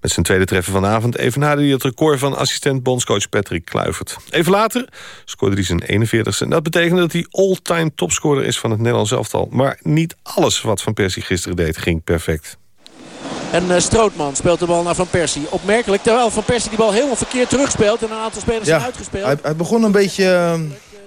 Met zijn tweede treffen vanavond evenaarde hij het record... van assistent bondscoach Patrick Kluivert. Even later scoorde hij zijn 41ste. En dat betekende dat hij all-time topscorer is van het Nederlands elftal. Maar niet alles wat Van Persie gisteren deed ging perfect. En uh, Strootman speelt de bal naar Van Persie. Opmerkelijk, terwijl Van Persie die bal helemaal verkeerd terugspeelt. En een aantal spelers zijn uitgespeeld. Hij, hij, begon een beetje, uh,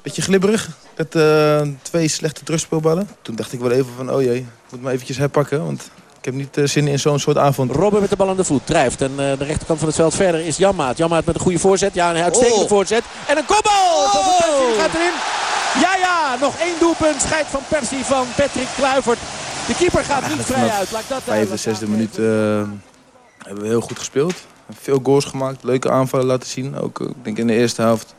beetje glibberig. Met uh, twee slechte terugspeelballen. Toen dacht ik wel even van, oh jee, ik moet me eventjes herpakken. Want ik heb niet zin in zo'n soort avond. Robben met de bal aan de voet, drijft. En de rechterkant van het veld verder is Janmaat. Janmaat met een goede voorzet. Ja, een uitstekende oh. voorzet. En een kopbal! Oh. Van Persie gaat erin. Ja, ja, nog één doelpunt. Scheid van Persie van Patrick Kluivert. De keeper gaat niet vrij uit. Laat dat vijfde, zesde minuut uh, hebben we heel goed gespeeld. Veel goals gemaakt, leuke aanvallen laten zien. Ook ik denk in de eerste helft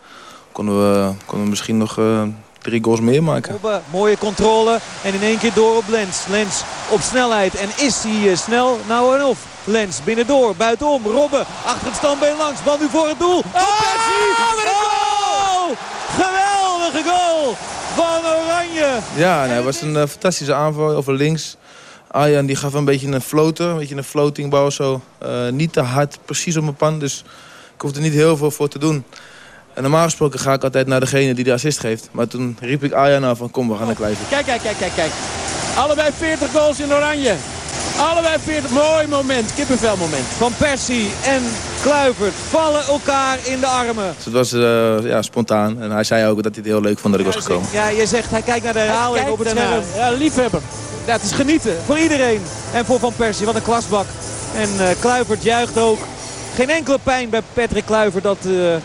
konden we, konden we misschien nog uh, drie goals meer maken. Robben, mooie controle en in één keer door op Lens. Lens op snelheid en is hij uh, snel? Nou en of. Lens binnendoor, buitenom. Robben achter het standbeen langs. Bal nu voor het doel. Oh, oh, goal! Geweldige goal! van Oranje. Ja, nee, het was een uh, fantastische aanval over links. Arjan die gaf een beetje een floater, een beetje een floatingbal zo. Uh, niet te hard, precies op mijn pan, dus ik hoefde er niet heel veel voor te doen. En normaal gesproken ga ik altijd naar degene die de assist geeft. Maar toen riep ik Arjan aan van kom, we gaan naar Kluivert. Kijk, kijk, kijk, kijk, kijk. Allebei 40 goals in Oranje. Allebei 40. Mooi moment, kippenvelmoment. Van Persie en Kluivert vallen elkaar in de armen. Dus het was uh, ja, spontaan. En hij zei ook dat hij het heel leuk vond dat ik was gekomen. Ja, je zegt hij kijkt naar de herhaling op het scherm. Ja, liefhebber. Ja, het is genieten voor iedereen. En voor Van Persie, wat een klasbak. En uh, Kluivert juicht ook. Geen enkele pijn bij Patrick Kluivert dat uh,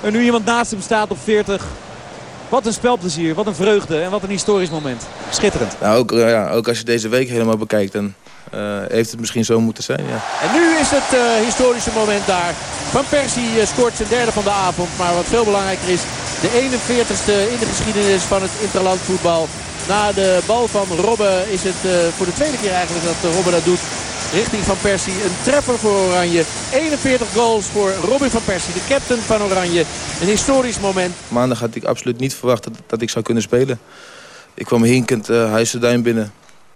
er nu iemand naast hem staat op 40. Wat een spelplezier, wat een vreugde en wat een historisch moment. Schitterend. Nou, ook, ja, ook als je deze week helemaal bekijkt, dan uh, heeft het misschien zo moeten zijn. Ja. En nu is het uh, historische moment daar. Van Persie uh, scoort zijn derde van de avond. Maar wat veel belangrijker is, de 41ste in de geschiedenis van het interlandvoetbal. Na de bal van Robben is het voor de tweede keer eigenlijk dat Robben dat doet. Richting Van Persie. Een treffer voor Oranje. 41 goals voor Robin van Persie, de captain van Oranje. Een historisch moment. Maandag had ik absoluut niet verwacht dat, dat ik zou kunnen spelen. Ik kwam hinkend uh, binnen.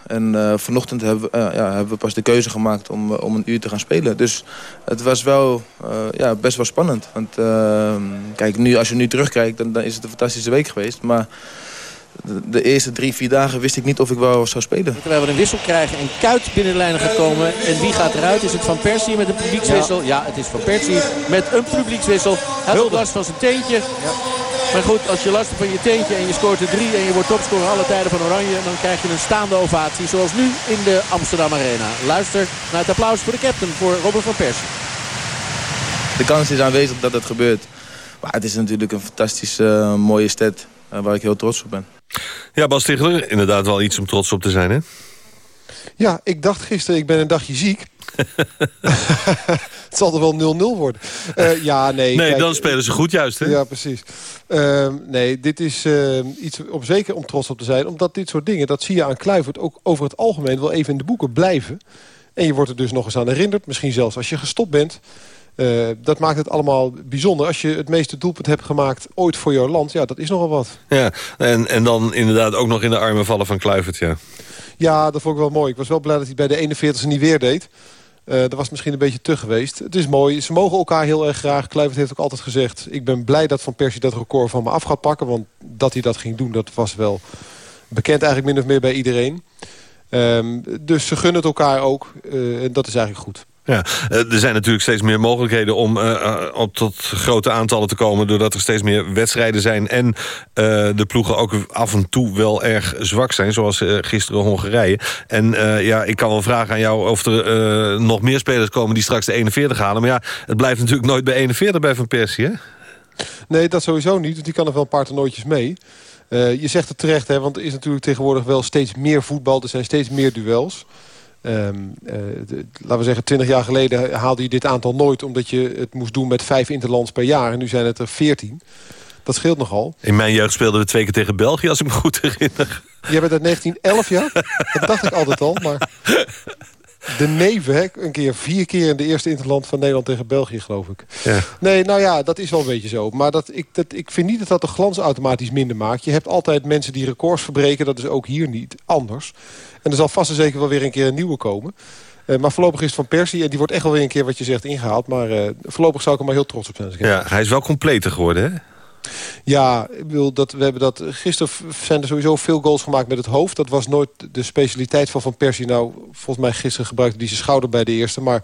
En uh, vanochtend hebben we, ja, hebben we pas de keuze gemaakt om, om een uur te gaan spelen. Dus het was wel ja, best wel spannend. Want kijk, nu, als je nu terugkijkt, dan, dan is het een fantastische week geweest. Maar de eerste drie, vier dagen wist ik niet of ik wel zou spelen. Terwijl we een wissel krijgen en Kuit binnen de lijnen gaat komen. En wie gaat eruit? Is het Van Persie met een publiekswissel? Ja, ja het is Van Persie met een publiekswissel. Hij had last van zijn teentje. Ja. Maar goed, als je last hebt van je teentje en je scoort er drie... en je wordt topscorer alle tijden van Oranje... dan krijg je een staande ovatie zoals nu in de Amsterdam Arena. Luister naar het applaus voor de captain, voor Robert van Persie. De kans is aanwezig dat het gebeurt. Maar het is natuurlijk een fantastische uh, mooie stad uh, waar ik heel trots op ben. Ja, Bas Stigler, inderdaad wel iets om trots op te zijn, hè? Ja, ik dacht gisteren, ik ben een dagje ziek. het zal er wel 0-0 worden. Uh, ja, nee. Nee, kijk, dan spelen ze goed juist, hè? Ja, precies. Uh, nee, dit is uh, iets om zeker om trots op te zijn. Omdat dit soort dingen, dat zie je aan Kluivert... ook over het algemeen wel even in de boeken blijven. En je wordt er dus nog eens aan herinnerd. Misschien zelfs als je gestopt bent. Uh, dat maakt het allemaal bijzonder. Als je het meeste doelpunt hebt gemaakt ooit voor jouw land... ja, dat is nogal wat. Ja, en, en dan inderdaad ook nog in de armen vallen van Kluivert, ja. Ja, dat vond ik wel mooi. Ik was wel blij dat hij bij de 41e niet weer deed. Uh, dat was misschien een beetje te geweest. Het is mooi. Ze mogen elkaar heel erg graag. Kluivert heeft ook altijd gezegd... ik ben blij dat Van Persie dat record van me af gaat pakken. Want dat hij dat ging doen, dat was wel bekend eigenlijk min of meer bij iedereen. Um, dus ze gunnen het elkaar ook. Uh, en dat is eigenlijk goed. Ja, er zijn natuurlijk steeds meer mogelijkheden om uh, op tot grote aantallen te komen... doordat er steeds meer wedstrijden zijn... en de ploegen ook af en toe wel erg zwak zijn... zoals gisteren Hongarije. En ja, ik kan wel vragen aan jou of er nog meer spelers komen... die straks de 41 halen. Maar ja, het blijft natuurlijk nooit bij 41 bij Van Persie, hè? Nee, dat sowieso niet, want die kan er wel een paar toernooitjes mee. je zegt het terecht, hè, want er is natuurlijk tegenwoordig wel steeds meer voetbal. Er zijn steeds meer duels... Um, uh, de, laten we zeggen, twintig jaar geleden haalde je dit aantal nooit... omdat je het moest doen met vijf interlands per jaar. En nu zijn het er veertien. Dat scheelt nogal. In mijn jeugd speelden we twee keer tegen België, als ik me goed herinner. Jij bent uit 1911, ja? dat dacht ik altijd al, maar... de neven, hè? een keer vier keer in de eerste interland van Nederland tegen België, geloof ik. Ja. Nee, nou ja, dat is wel een beetje zo. Maar dat, ik, dat, ik vind niet dat dat de glans automatisch minder maakt. Je hebt altijd mensen die records verbreken. Dat is ook hier niet anders. En er zal vast en zeker wel weer een keer een nieuwe komen. Uh, maar voorlopig is het van Persie. En die wordt echt wel weer een keer wat je zegt ingehaald. Maar uh, voorlopig zou ik er maar heel trots op zijn. Ja, hij is wel completer geworden, hè? Ja, ik dat, we hebben dat, gisteren zijn er sowieso veel goals gemaakt met het hoofd. Dat was nooit de specialiteit van Van Persie. Nou, volgens mij gisteren gebruikte hij zijn schouder bij de eerste. Maar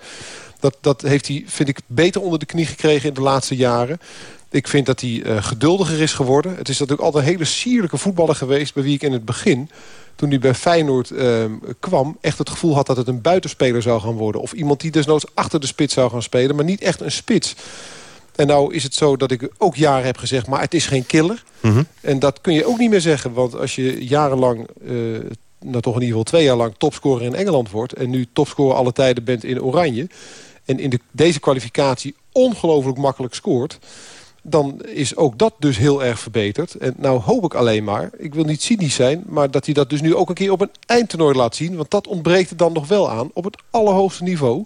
dat, dat heeft hij, vind ik, beter onder de knie gekregen in de laatste jaren. Ik vind dat hij uh, geduldiger is geworden. Het is natuurlijk altijd een hele sierlijke voetballer geweest... bij wie ik in het begin, toen hij bij Feyenoord uh, kwam... echt het gevoel had dat het een buitenspeler zou gaan worden. Of iemand die desnoods achter de spits zou gaan spelen... maar niet echt een spits. En nou is het zo dat ik ook jaren heb gezegd... maar het is geen killer. Mhm. Mm -hmm. En dat kun je ook niet meer zeggen. Want als je jarenlang... Uh, nou toch in ieder geval twee jaar lang topscorer in Engeland wordt... en nu topscorer alle tijden bent in Oranje... en in de, deze kwalificatie ongelooflijk makkelijk scoort... dan is ook dat dus heel erg verbeterd. En nou hoop ik alleen maar, ik wil niet cynisch zijn... maar dat hij dat dus nu ook een keer op een eindtoernooi laat zien. Want dat ontbreekt er dan nog wel aan op het allerhoogste niveau...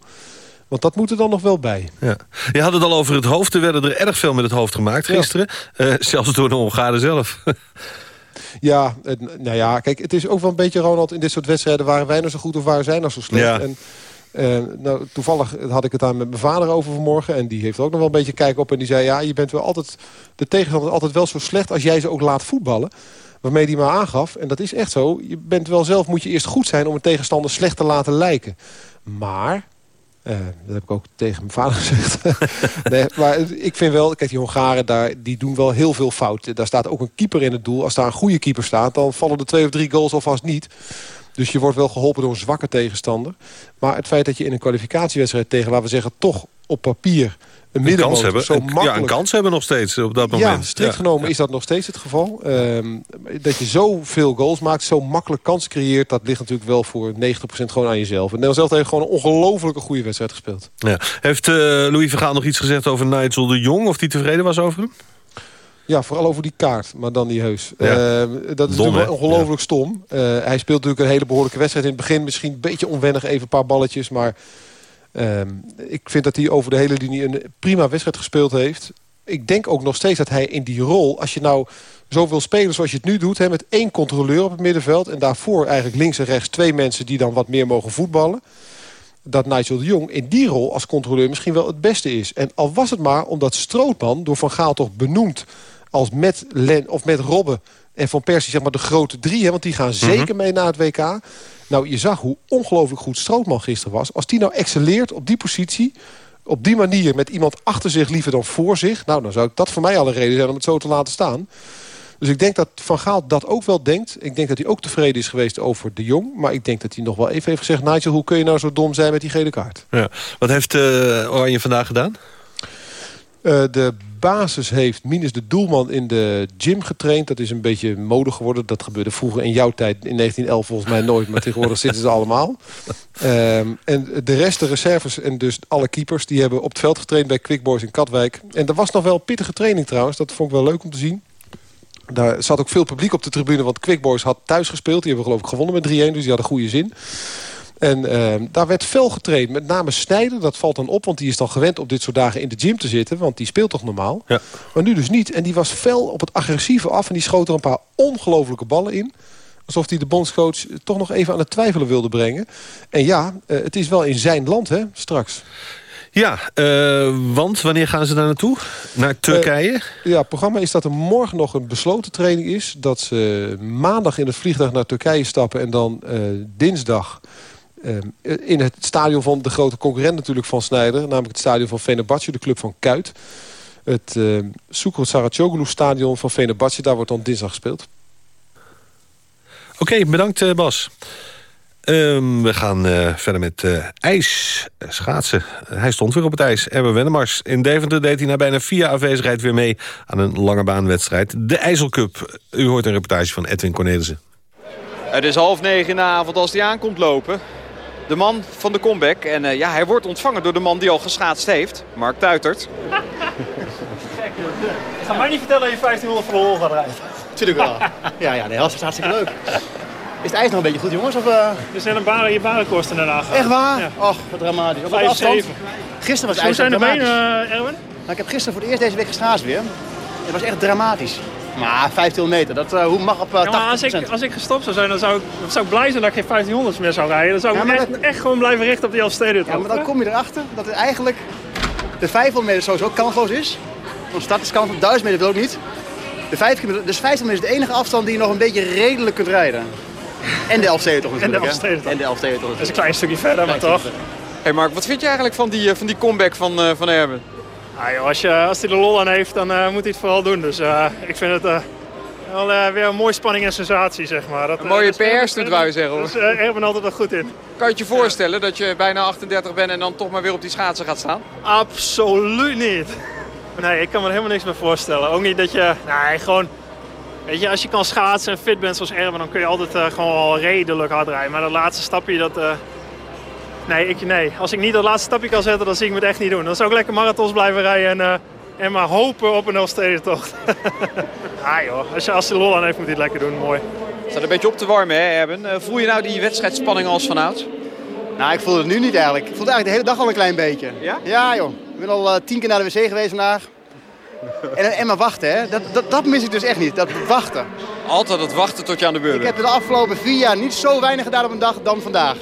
Want dat moet er dan nog wel bij. Ja. Je had het al over het hoofd. Er werden er erg veel met het hoofd gemaakt gisteren. Ja. Uh, zelfs door de Hongaren zelf. ja, nou ja, kijk, het is ook wel een beetje, Ronald... in dit soort wedstrijden waren wij nou zo goed of waren zij nou zo slecht. Ja. En, uh, nou, toevallig had ik het daar met mijn vader over vanmorgen. En die heeft ook nog wel een beetje kijk op. En die zei, ja, je bent wel altijd... de tegenstander is altijd wel zo slecht als jij ze ook laat voetballen. Waarmee hij maar aangaf, en dat is echt zo... je bent wel zelf, moet je eerst goed zijn om een tegenstander slecht te laten lijken. Maar... Uh, dat heb ik ook tegen mijn vader gezegd. maar ik vind wel, kijk, die Hongaren daar, die doen wel heel veel fout. Daar staat ook een keeper in het doel. Als daar een goede keeper staat, dan vallen er twee of drie goals alvast niet. Dus je wordt wel geholpen door een zwakke tegenstander. Maar het feit dat je in een kwalificatiewedstrijd tegen, laten we zeggen, toch op papier een hebben. zo een, makkelijk... Ja, een kans hebben nog steeds op dat moment. Ja, strikt genomen is dat nog steeds het geval. Um, dat je zoveel goals maakt, zo makkelijk kansen creëert... dat ligt natuurlijk wel voor 90% gewoon aan jezelf. En Nederland zelf heeft gewoon een ongelofelijke goede wedstrijd gespeeld. Ja. Heeft uh, Louis Vergaal nog iets gezegd over Nigel de Jong? Of die tevreden was over hem? Ja, vooral over die kaart, maar dan die heus. Ja. Uh, dat is Dom, natuurlijk ongelooflijk ja. stom. Uh, hij speelt natuurlijk een hele behoorlijke wedstrijd in het begin. Misschien een beetje onwennig, even een paar balletjes. Maar um, ik vind dat hij over de hele linie een prima wedstrijd gespeeld heeft. Ik denk ook nog steeds dat hij in die rol... als je nou zo wil spelen zoals je het nu doet... Hè, met één controleur op het middenveld... en daarvoor eigenlijk links en rechts twee mensen... die dan wat meer mogen voetballen dat Nigel de Jong in die rol als controleur misschien wel het beste is. En al was het maar omdat Strootman door Van Gaal toch benoemd... als met Len of met Robben en Van Persie zeg maar de grote drie... Hè, want die gaan Mhm. zeker mee naar het WK. Nou, je zag hoe ongelooflijk goed Strootman gisteren was. Als die nou excelleert op die positie op die manier met iemand achter zich liever dan voor zich... nou, dan zou dat voor mij al een reden zijn om het zo te laten staan. Dus ik denk dat Van Gaal dat ook wel denkt. Ik denk dat hij ook tevreden is geweest over de Jong. Maar ik denk dat hij nog wel even heeft gezegd... Nigel, hoe kun je nou zo dom zijn met die gele kaart? Ja. Wat heeft uh, Oranje vandaag gedaan? Uh, de basis heeft minus de doelman in de gym getraind. Dat is een beetje mode geworden. Dat gebeurde vroeger in jouw tijd, in 1911 volgens mij nooit. Maar tegenwoordig zitten ze allemaal. Um, en de rest, de reserves en dus alle keepers... die hebben op het veld getraind bij Quick Boys in Katwijk. En er was nog wel pittige training trouwens. Dat vond ik wel leuk om te zien. Daar zat ook veel publiek op de tribune, want Quick Boys had thuis gespeeld. Die hebben geloof ik gewonnen met 3-1, dus die hadden goede zin. En uh, daar werd fel getraind. Met name Snijder, dat valt dan op. Want die is dan gewend op dit soort dagen in de gym te zitten. Want die speelt toch normaal. Ja. Maar nu dus niet. En die was fel op het agressieve af. En die schoot er een paar ongelofelijke ballen in. Alsof hij de bondscoach toch nog even aan het twijfelen wilde brengen. En ja, uh, het is wel in zijn land hè, straks. Ja, uh, want wanneer gaan ze daar naartoe? Naar Turkije? Uh, ja, het programma is dat er morgen nog een besloten training is. Dat ze maandag in het vliegtuig naar Turkije stappen. En dan uh, dinsdag in het stadion van de grote concurrent natuurlijk van Snijder. Namelijk het stadion van Fenerbahce, de club van Kuit. Het uh, Sucro Saracoglu stadion van Fenerbahce. Daar wordt dan dinsdag gespeeld. Oké, okay, bedankt uh, Bas. Um, we gaan uh, verder met uh, ijs, schaatsen. hij stond weer op het ijs. Erben Wennemars. In Deventer deed hij na bijna vier afwezigheid weer mee... aan een lange baanwedstrijd. De IJsselcup. U hoort een reportage van Edwin Cornelissen. Het is half negen in de avond als hij aankomt lopen. De man van de comeback. En uh, ja, hij wordt ontvangen door de man die al geschaatst heeft. Mark Tuitert. Ga mij niet vertellen dat je 1500 voor de hol gaat rijden. Tuurlijk wel. ja, ja, nee, dat is hartstikke leuk. Is het ijs nog een beetje goed, jongens? Of, uh... Er zijn een baren, je barenkosten daarna Echt waar? Ja. Och, wat dramatisch. Op afstand? Gisteren was het ijs zijn de benen, uh, Erwin? Nou, ik heb gisteren voor het eerst deze week gestraast weer. Het was echt dramatisch. Maar 15 meter, dat uh, hoe mag op uh, ja, maar als ik, als ik gestopt zou zijn, dan zou ik, dan zou ik blij zijn dat ik geen 1500 meer zou rijden. Dan zou ik ja, echt, dat... echt gewoon blijven richten op die Elfsteden. Ja, maar dan kom je erachter dat het eigenlijk de 500 meter sowieso kansloos is. Want start is kans op 1000 meter wil ook niet. De 5 meter, dus 50 meter is de enige afstand die je nog een beetje redelijk kunt rijden. En de Elfsteden toch natuurlijk. En de. En de Elfsteden toch. Dat is een klein stukje verder, maar toch. Hé hey Mark, wat vind je eigenlijk van die, van die comeback van, uh, van Erben? Ah, joh, als, je, als hij er lol aan heeft, dan uh, moet hij het vooral doen. Dus uh, ik vind het uh, wel weer een mooie spanning en sensatie, zeg maar. Dat, een mooie PR-stunt, wou je zeggen. Daar is Erben altijd wel goed in. Kan je je voorstellen dat je bijna 38 bent en dan toch maar weer op die schaatsen gaat staan? Absoluut niet. Nee, ik kan me er helemaal niks meer voorstellen. Ook niet dat je, nee, gewoon... Weet je, als je kan schaatsen en fit bent zoals Erben, dan kun je altijd uh, gewoon wel redelijk hard rijden. Maar dat laatste stapje, dat... Uh... Nee, ik, nee, als ik niet dat laatste stapje kan zetten, dan zie ik me het echt niet doen. Dan zou ik lekker marathons blijven rijden en, uh, en maar hopen op een Elfstedentocht. ah joh, als je, als je lol aan heeft, moet hij het lekker doen. Mooi. Het staat een beetje op te warmen, hè Erben? voel je nou die wedstrijdspanning als vanouds? Nou, ik voel het nu niet eigenlijk. Ik voel het eigenlijk de hele dag al een klein beetje. Ja? Ja joh. Ik ben al uh, tien keer naar de wc geweest vandaag. En, en maar wachten, hè. Dat, dat, dat mis ik dus echt niet. Dat wachten. Altijd het wachten tot je aan de beurt Ik heb de afgelopen vier jaar niet zo weinig gedaan op een dag dan vandaag.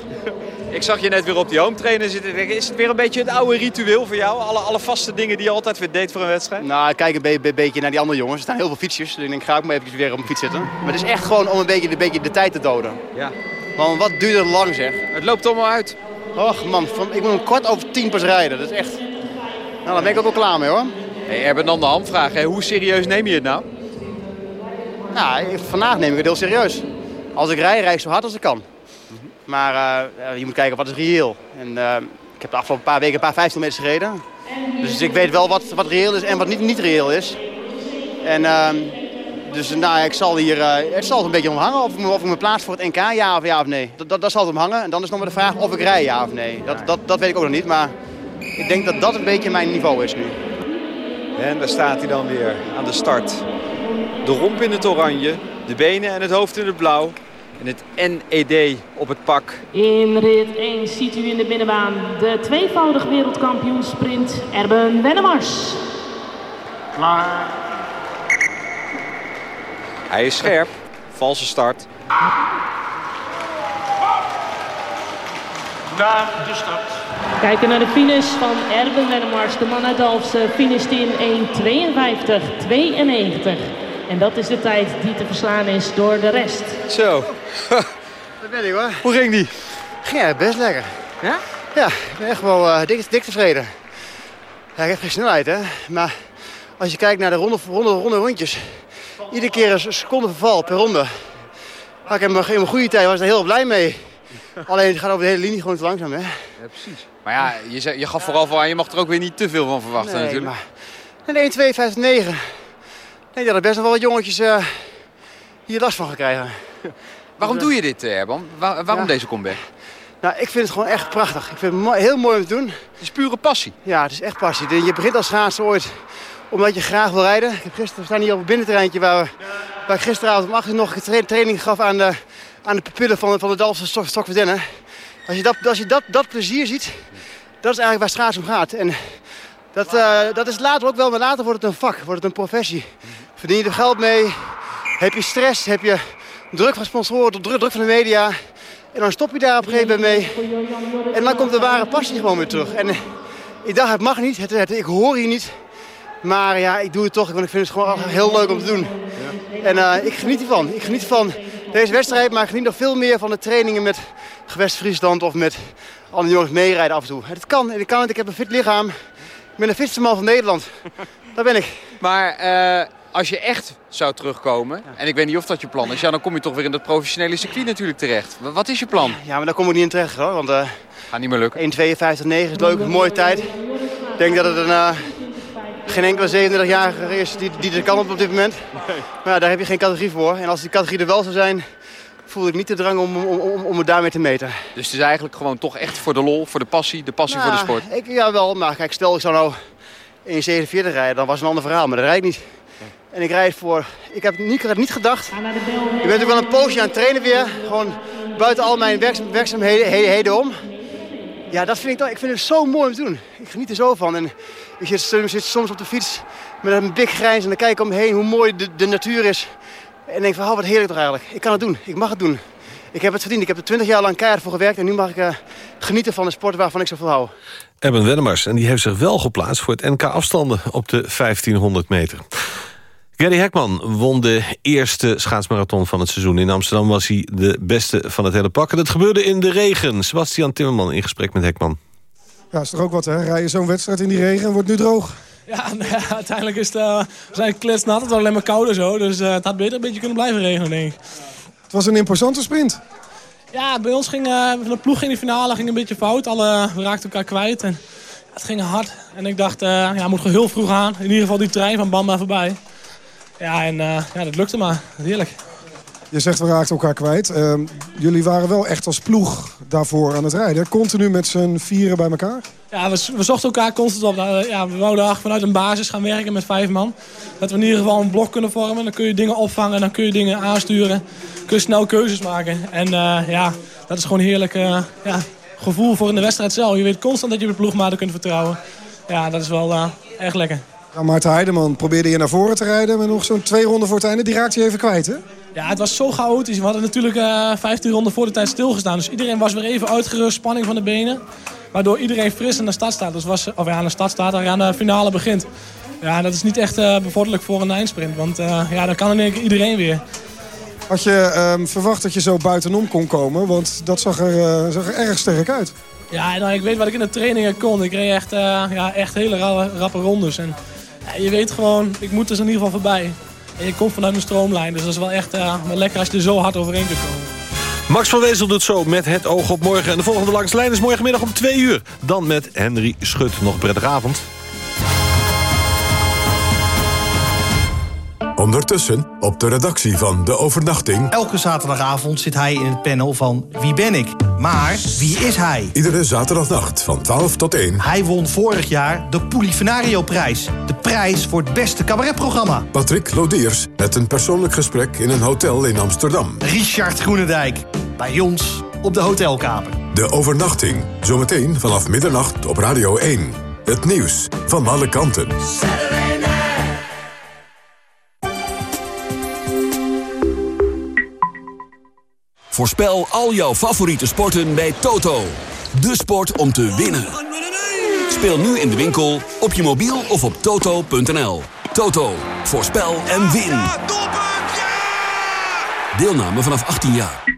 Ik zag je net weer op die home trainer zitten. Is het weer een beetje het oude ritueel voor jou? Alle, alle vaste dingen die je altijd weer deed voor een wedstrijd? Nou, ik kijk een, be be beetje naar die andere jongens. Er staan heel veel fietsjes. Dus ik denk, ga ik maar even weer op mijn fiets zitten. Maar het is echt gewoon om een beetje, een beetje de tijd te doden. Ja. Want wat duurt het lang, zeg. Het loopt allemaal uit. Och man, van, ik moet een kwart over tien pas rijden. Dat is echt... Nou, daar ben ik ook wel klaar mee hoor. Hey, Erben, dan de hamvraag. Hè? Hoe serieus neem je het nou? Nou, vandaag neem ik het heel serieus. Als ik rij, rijd ik zo hard als ik kan. Maar uh, je moet kijken wat is reëel. En, uh, ik heb de afgelopen paar weken een paar 15 meters gereden. Dus ik weet wel wat, wat reëel is en wat niet, niet reëel is. En uh, dus nou, ik zal hier, het zal een beetje omhangen of of ik me plaats voor het NK, ja of ja of nee. Dat, dat, zal het omhangen. En dan is nog maar de vraag of ik rij, ja of nee. Dat, dat, dat weet ik ook nog niet, maar ik denk dat dat een beetje mijn niveau is nu. En daar staat hij dan weer aan de start. De romp in het oranje, de benen en het hoofd in het blauw. En het NED op het pak. In rit 1 ziet u in de binnenbaan de tweevoudig wereldkampioen sprint Erben Wennemars. Klaar. Hij is scherp. Valse start. Naar de start. Kijken naar de finish van Erben Wennemars. De man uit Dalfsen finisht in 1.52.92. En dat is de tijd die te verslaan is door de rest. Zo. Dat ben ik hoor. Hoe ging die? Ging ja, best lekker. Ja? Ja, ik ben echt wel uh, dik, dik tevreden. Ja, ik heb geen snelheid hè. Maar als je kijkt naar de ronde, ronde, ronde rondjes. Iedere keer een seconde verval per ronde. Ik heb in mijn goede tijd was ik er heel blij mee. Alleen het gaat over de hele linie gewoon te langzaam hè. Ja, precies. Maar ja, je, zei, je gaf vooral voor aan, je mag er ook weer niet te veel van verwachten nee, natuurlijk. Maar... En 1, 2, 5, 9. Ik denk dat er best wel wat jongetjes uh, hier last van gaan krijgen. Waarom doe je dit, Erban? Waar, waarom ja. deze comeback? Nou, ik vind het gewoon echt prachtig. Ik vind het heel mooi om te doen. Het is pure passie. Ja, het is echt passie. Je begint als schaatser ooit omdat je graag wil rijden. Ik heb gisteren, we staan hier op het binnenterreintje waar, we, waar ik gisteravond om 8 uur nog een training gaf aan de, aan de pupillen van, van de Dalfse stok, Stokverdennen. Als je, dat, als je dat, dat plezier ziet, dat is eigenlijk waar schaatsen om gaat. En dat, uh, dat is later ook wel, maar later wordt het een vak, wordt het een professie. Verdien je er geld mee, heb je stress, heb je druk van sponsoren, druk, druk van de media. En dan stop je daar op een gegeven moment mee. En dan komt de ware passie gewoon weer terug. En ik dacht, het mag niet, het, het, ik hoor hier niet. Maar ja, ik doe het toch, want ik vind het gewoon heel leuk om te doen. En uh, ik geniet ervan. Ik geniet van deze wedstrijd, maar ik geniet nog veel meer van de trainingen met Gewest Friesland of met alle jongens meerijden af en toe. Het kan, en ik kan het. Ik heb een fit lichaam. Ik ben de fitste man van Nederland. Daar ben ik. Maar uh, als je echt zou terugkomen, en ik weet niet of dat je plan is, ja, dan kom je toch weer in dat professionele circuit natuurlijk terecht. Wat is je plan? Ja, maar daar kom ik niet in terecht hoor. Want, uh, Gaat niet meer lukken. 1.52.9 is leuk, een mooie tijd. Ik denk dat het een, uh, geen enkele 37-jarige is die, die er kan op, op dit moment. Nee. Maar ja, daar heb je geen categorie voor. En als die categorie er wel zou zijn, voel ik niet de drang om, om, om, om het daarmee te meten. Dus het is eigenlijk gewoon toch echt voor de lol, voor de passie, de passie nou, voor de sport? Ik, ja, wel. Maar kijk, stel ik zou nou 1,47 rijden, dan was het een ander verhaal. Maar dat rijd ik niet. En ik rijd voor... Ik heb niet, ik niet gedacht. Ik ben natuurlijk wel een poosje aan het trainen weer. Gewoon buiten al mijn werkzaam, werkzaamheden om. Ja, dat vind ik, toch, ik vind het zo mooi om te doen. Ik geniet er zo van. En ik zit, zit soms op de fiets met een big grijns en dan kijk ik om me heen hoe mooi de, de natuur is. En denk van, oh, wat heerlijk toch eigenlijk. Ik kan het doen, ik mag het doen. Ik heb het verdiend. Ik heb er twintig jaar lang keihard voor gewerkt. En nu mag ik uh, genieten van een sport waarvan ik zoveel hou. Eben Wennemars. En die heeft zich wel geplaatst voor het NK afstanden op de 1500 meter. Gary Hekman won de eerste schaatsmarathon van het seizoen. In Amsterdam was hij de beste van het hele pak. En dat gebeurde in de regen. Sebastian Timmerman in gesprek met Hekman. Ja, is toch ook wat, hè? Rij je zo'n wedstrijd in die regen en wordt nu droog? Ja, nou ja uiteindelijk is het, uh, we zijn kletsnat. Het was alleen maar koud en zo. Dus uh, het had beter een beetje kunnen blijven regenen, denk ik. Het was een imposante sprint. Ja, bij ons ging uh, van de ploeg in de finale ging een beetje fout. Alle, we raakten elkaar kwijt. En het ging hard. En ik dacht, uh, ja, moet heel vroeg aan. In ieder geval die trein van Bamba voorbij. Ja, en uh, ja, dat lukte maar. Heerlijk. Je zegt we raakten elkaar kwijt. Uh, jullie waren wel echt als ploeg daarvoor aan het rijden. Continu met z'n vieren bij elkaar? Ja, we, we zochten elkaar constant op. Uh, ja, we wouden vanuit een basis gaan werken met vijf man. Dat we in ieder geval een blok kunnen vormen. Dan kun je dingen opvangen, dan kun je dingen aansturen. Kun je snel keuzes maken. En uh, ja, dat is gewoon heerlijk uh, ja, gevoel voor in de wedstrijd zelf. Je weet constant dat je op de ploegmaten kunt vertrouwen. Ja, dat is wel erg lekker. Ja, Maarten Heideman probeerde je naar voren te rijden... met nog zo'n twee ronden voor het einde. Die raakte je even kwijt, hè? Ja, het was zo chaotisch. We hadden natuurlijk uh, 15 ronden voor de tijd stilgestaan. Dus iedereen was weer even uitgerust, spanning van de benen. Waardoor iedereen fris aan de stad staat. Dus was, of ja, aan de stad staat, aan de finale begint. Ja, dat is niet echt uh, bevorderlijk voor een eindsprint. Want uh, ja, dan kan in één keer iedereen weer. Had je um, verwacht dat je zo buitenom kon komen? Want dat zag er, uh, zag er erg sterk uit. Ja, nou, ik weet wat ik in de trainingen kon. Ik reed echt, ja, echt hele rappe rondes. En, ja, je weet gewoon, ik moet er in ieder geval voorbij. En je komt vanuit een stroomlijn, dus dat is wel echt uh, lekker als je er zo hard overheen kunt komen. Max van Wezel doet zo met het oog op morgen. En de volgende langs lijn is morgenmiddag om 2 uur. Dan met Henry Schut. Nog prettige avond. Ondertussen op de redactie van De Overnachting... Elke zaterdagavond zit hij in het panel van Wie ben ik? Maar wie is hij? Iedere zaterdagnacht van 12 tot 1. Hij won vorig jaar de Polifenario-prijs. De prijs voor het beste cabaretprogramma. Patrick Lodiers met een persoonlijk gesprek in een hotel in Amsterdam. Richard Groenendijk, bij ons op de hotelkamer. De Overnachting, zometeen vanaf middernacht op Radio 1. Het nieuws van alle kanten. Voorspel al jouw favoriete sporten bij Toto. De sport om te winnen. Speel nu in de winkel, op je mobiel of op toto.nl. Toto, voorspel en win. Deelname vanaf 18 jaar.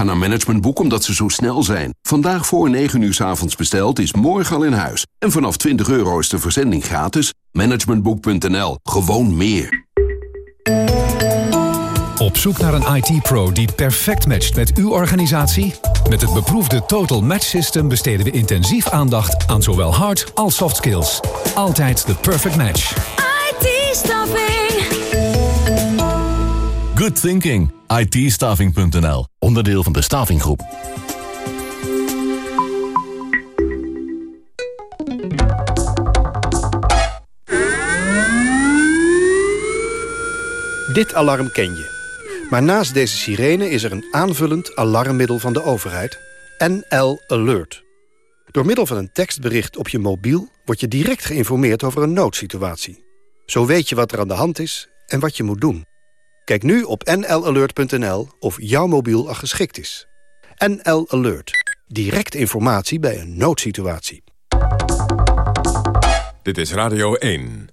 Ga naar Managementboek omdat ze zo snel zijn. Vandaag voor 9 uur s avonds besteld is morgen al in huis. En vanaf 20 euro is de verzending gratis. Managementboek.nl. Gewoon meer. Op zoek naar een IT-pro die perfect matcht met uw organisatie? Met het beproefde Total Match System besteden we intensief aandacht aan zowel hard als soft skills. Altijd de perfect match. IT-staffing. Good thinking. IT-staffing.nl. Onderdeel van de Staffinggroep. Dit alarm ken je. Maar naast deze sirene is er een aanvullend alarmmiddel van de overheid. NL Alert. Door middel van een tekstbericht op je mobiel... word je direct geïnformeerd over een noodsituatie. Zo weet je wat er aan de hand is en wat je moet doen. Kijk nu op nlalert.nl of jouw mobiel al geschikt is. NL Alert. Direct informatie bij een noodsituatie. Dit is Radio 1.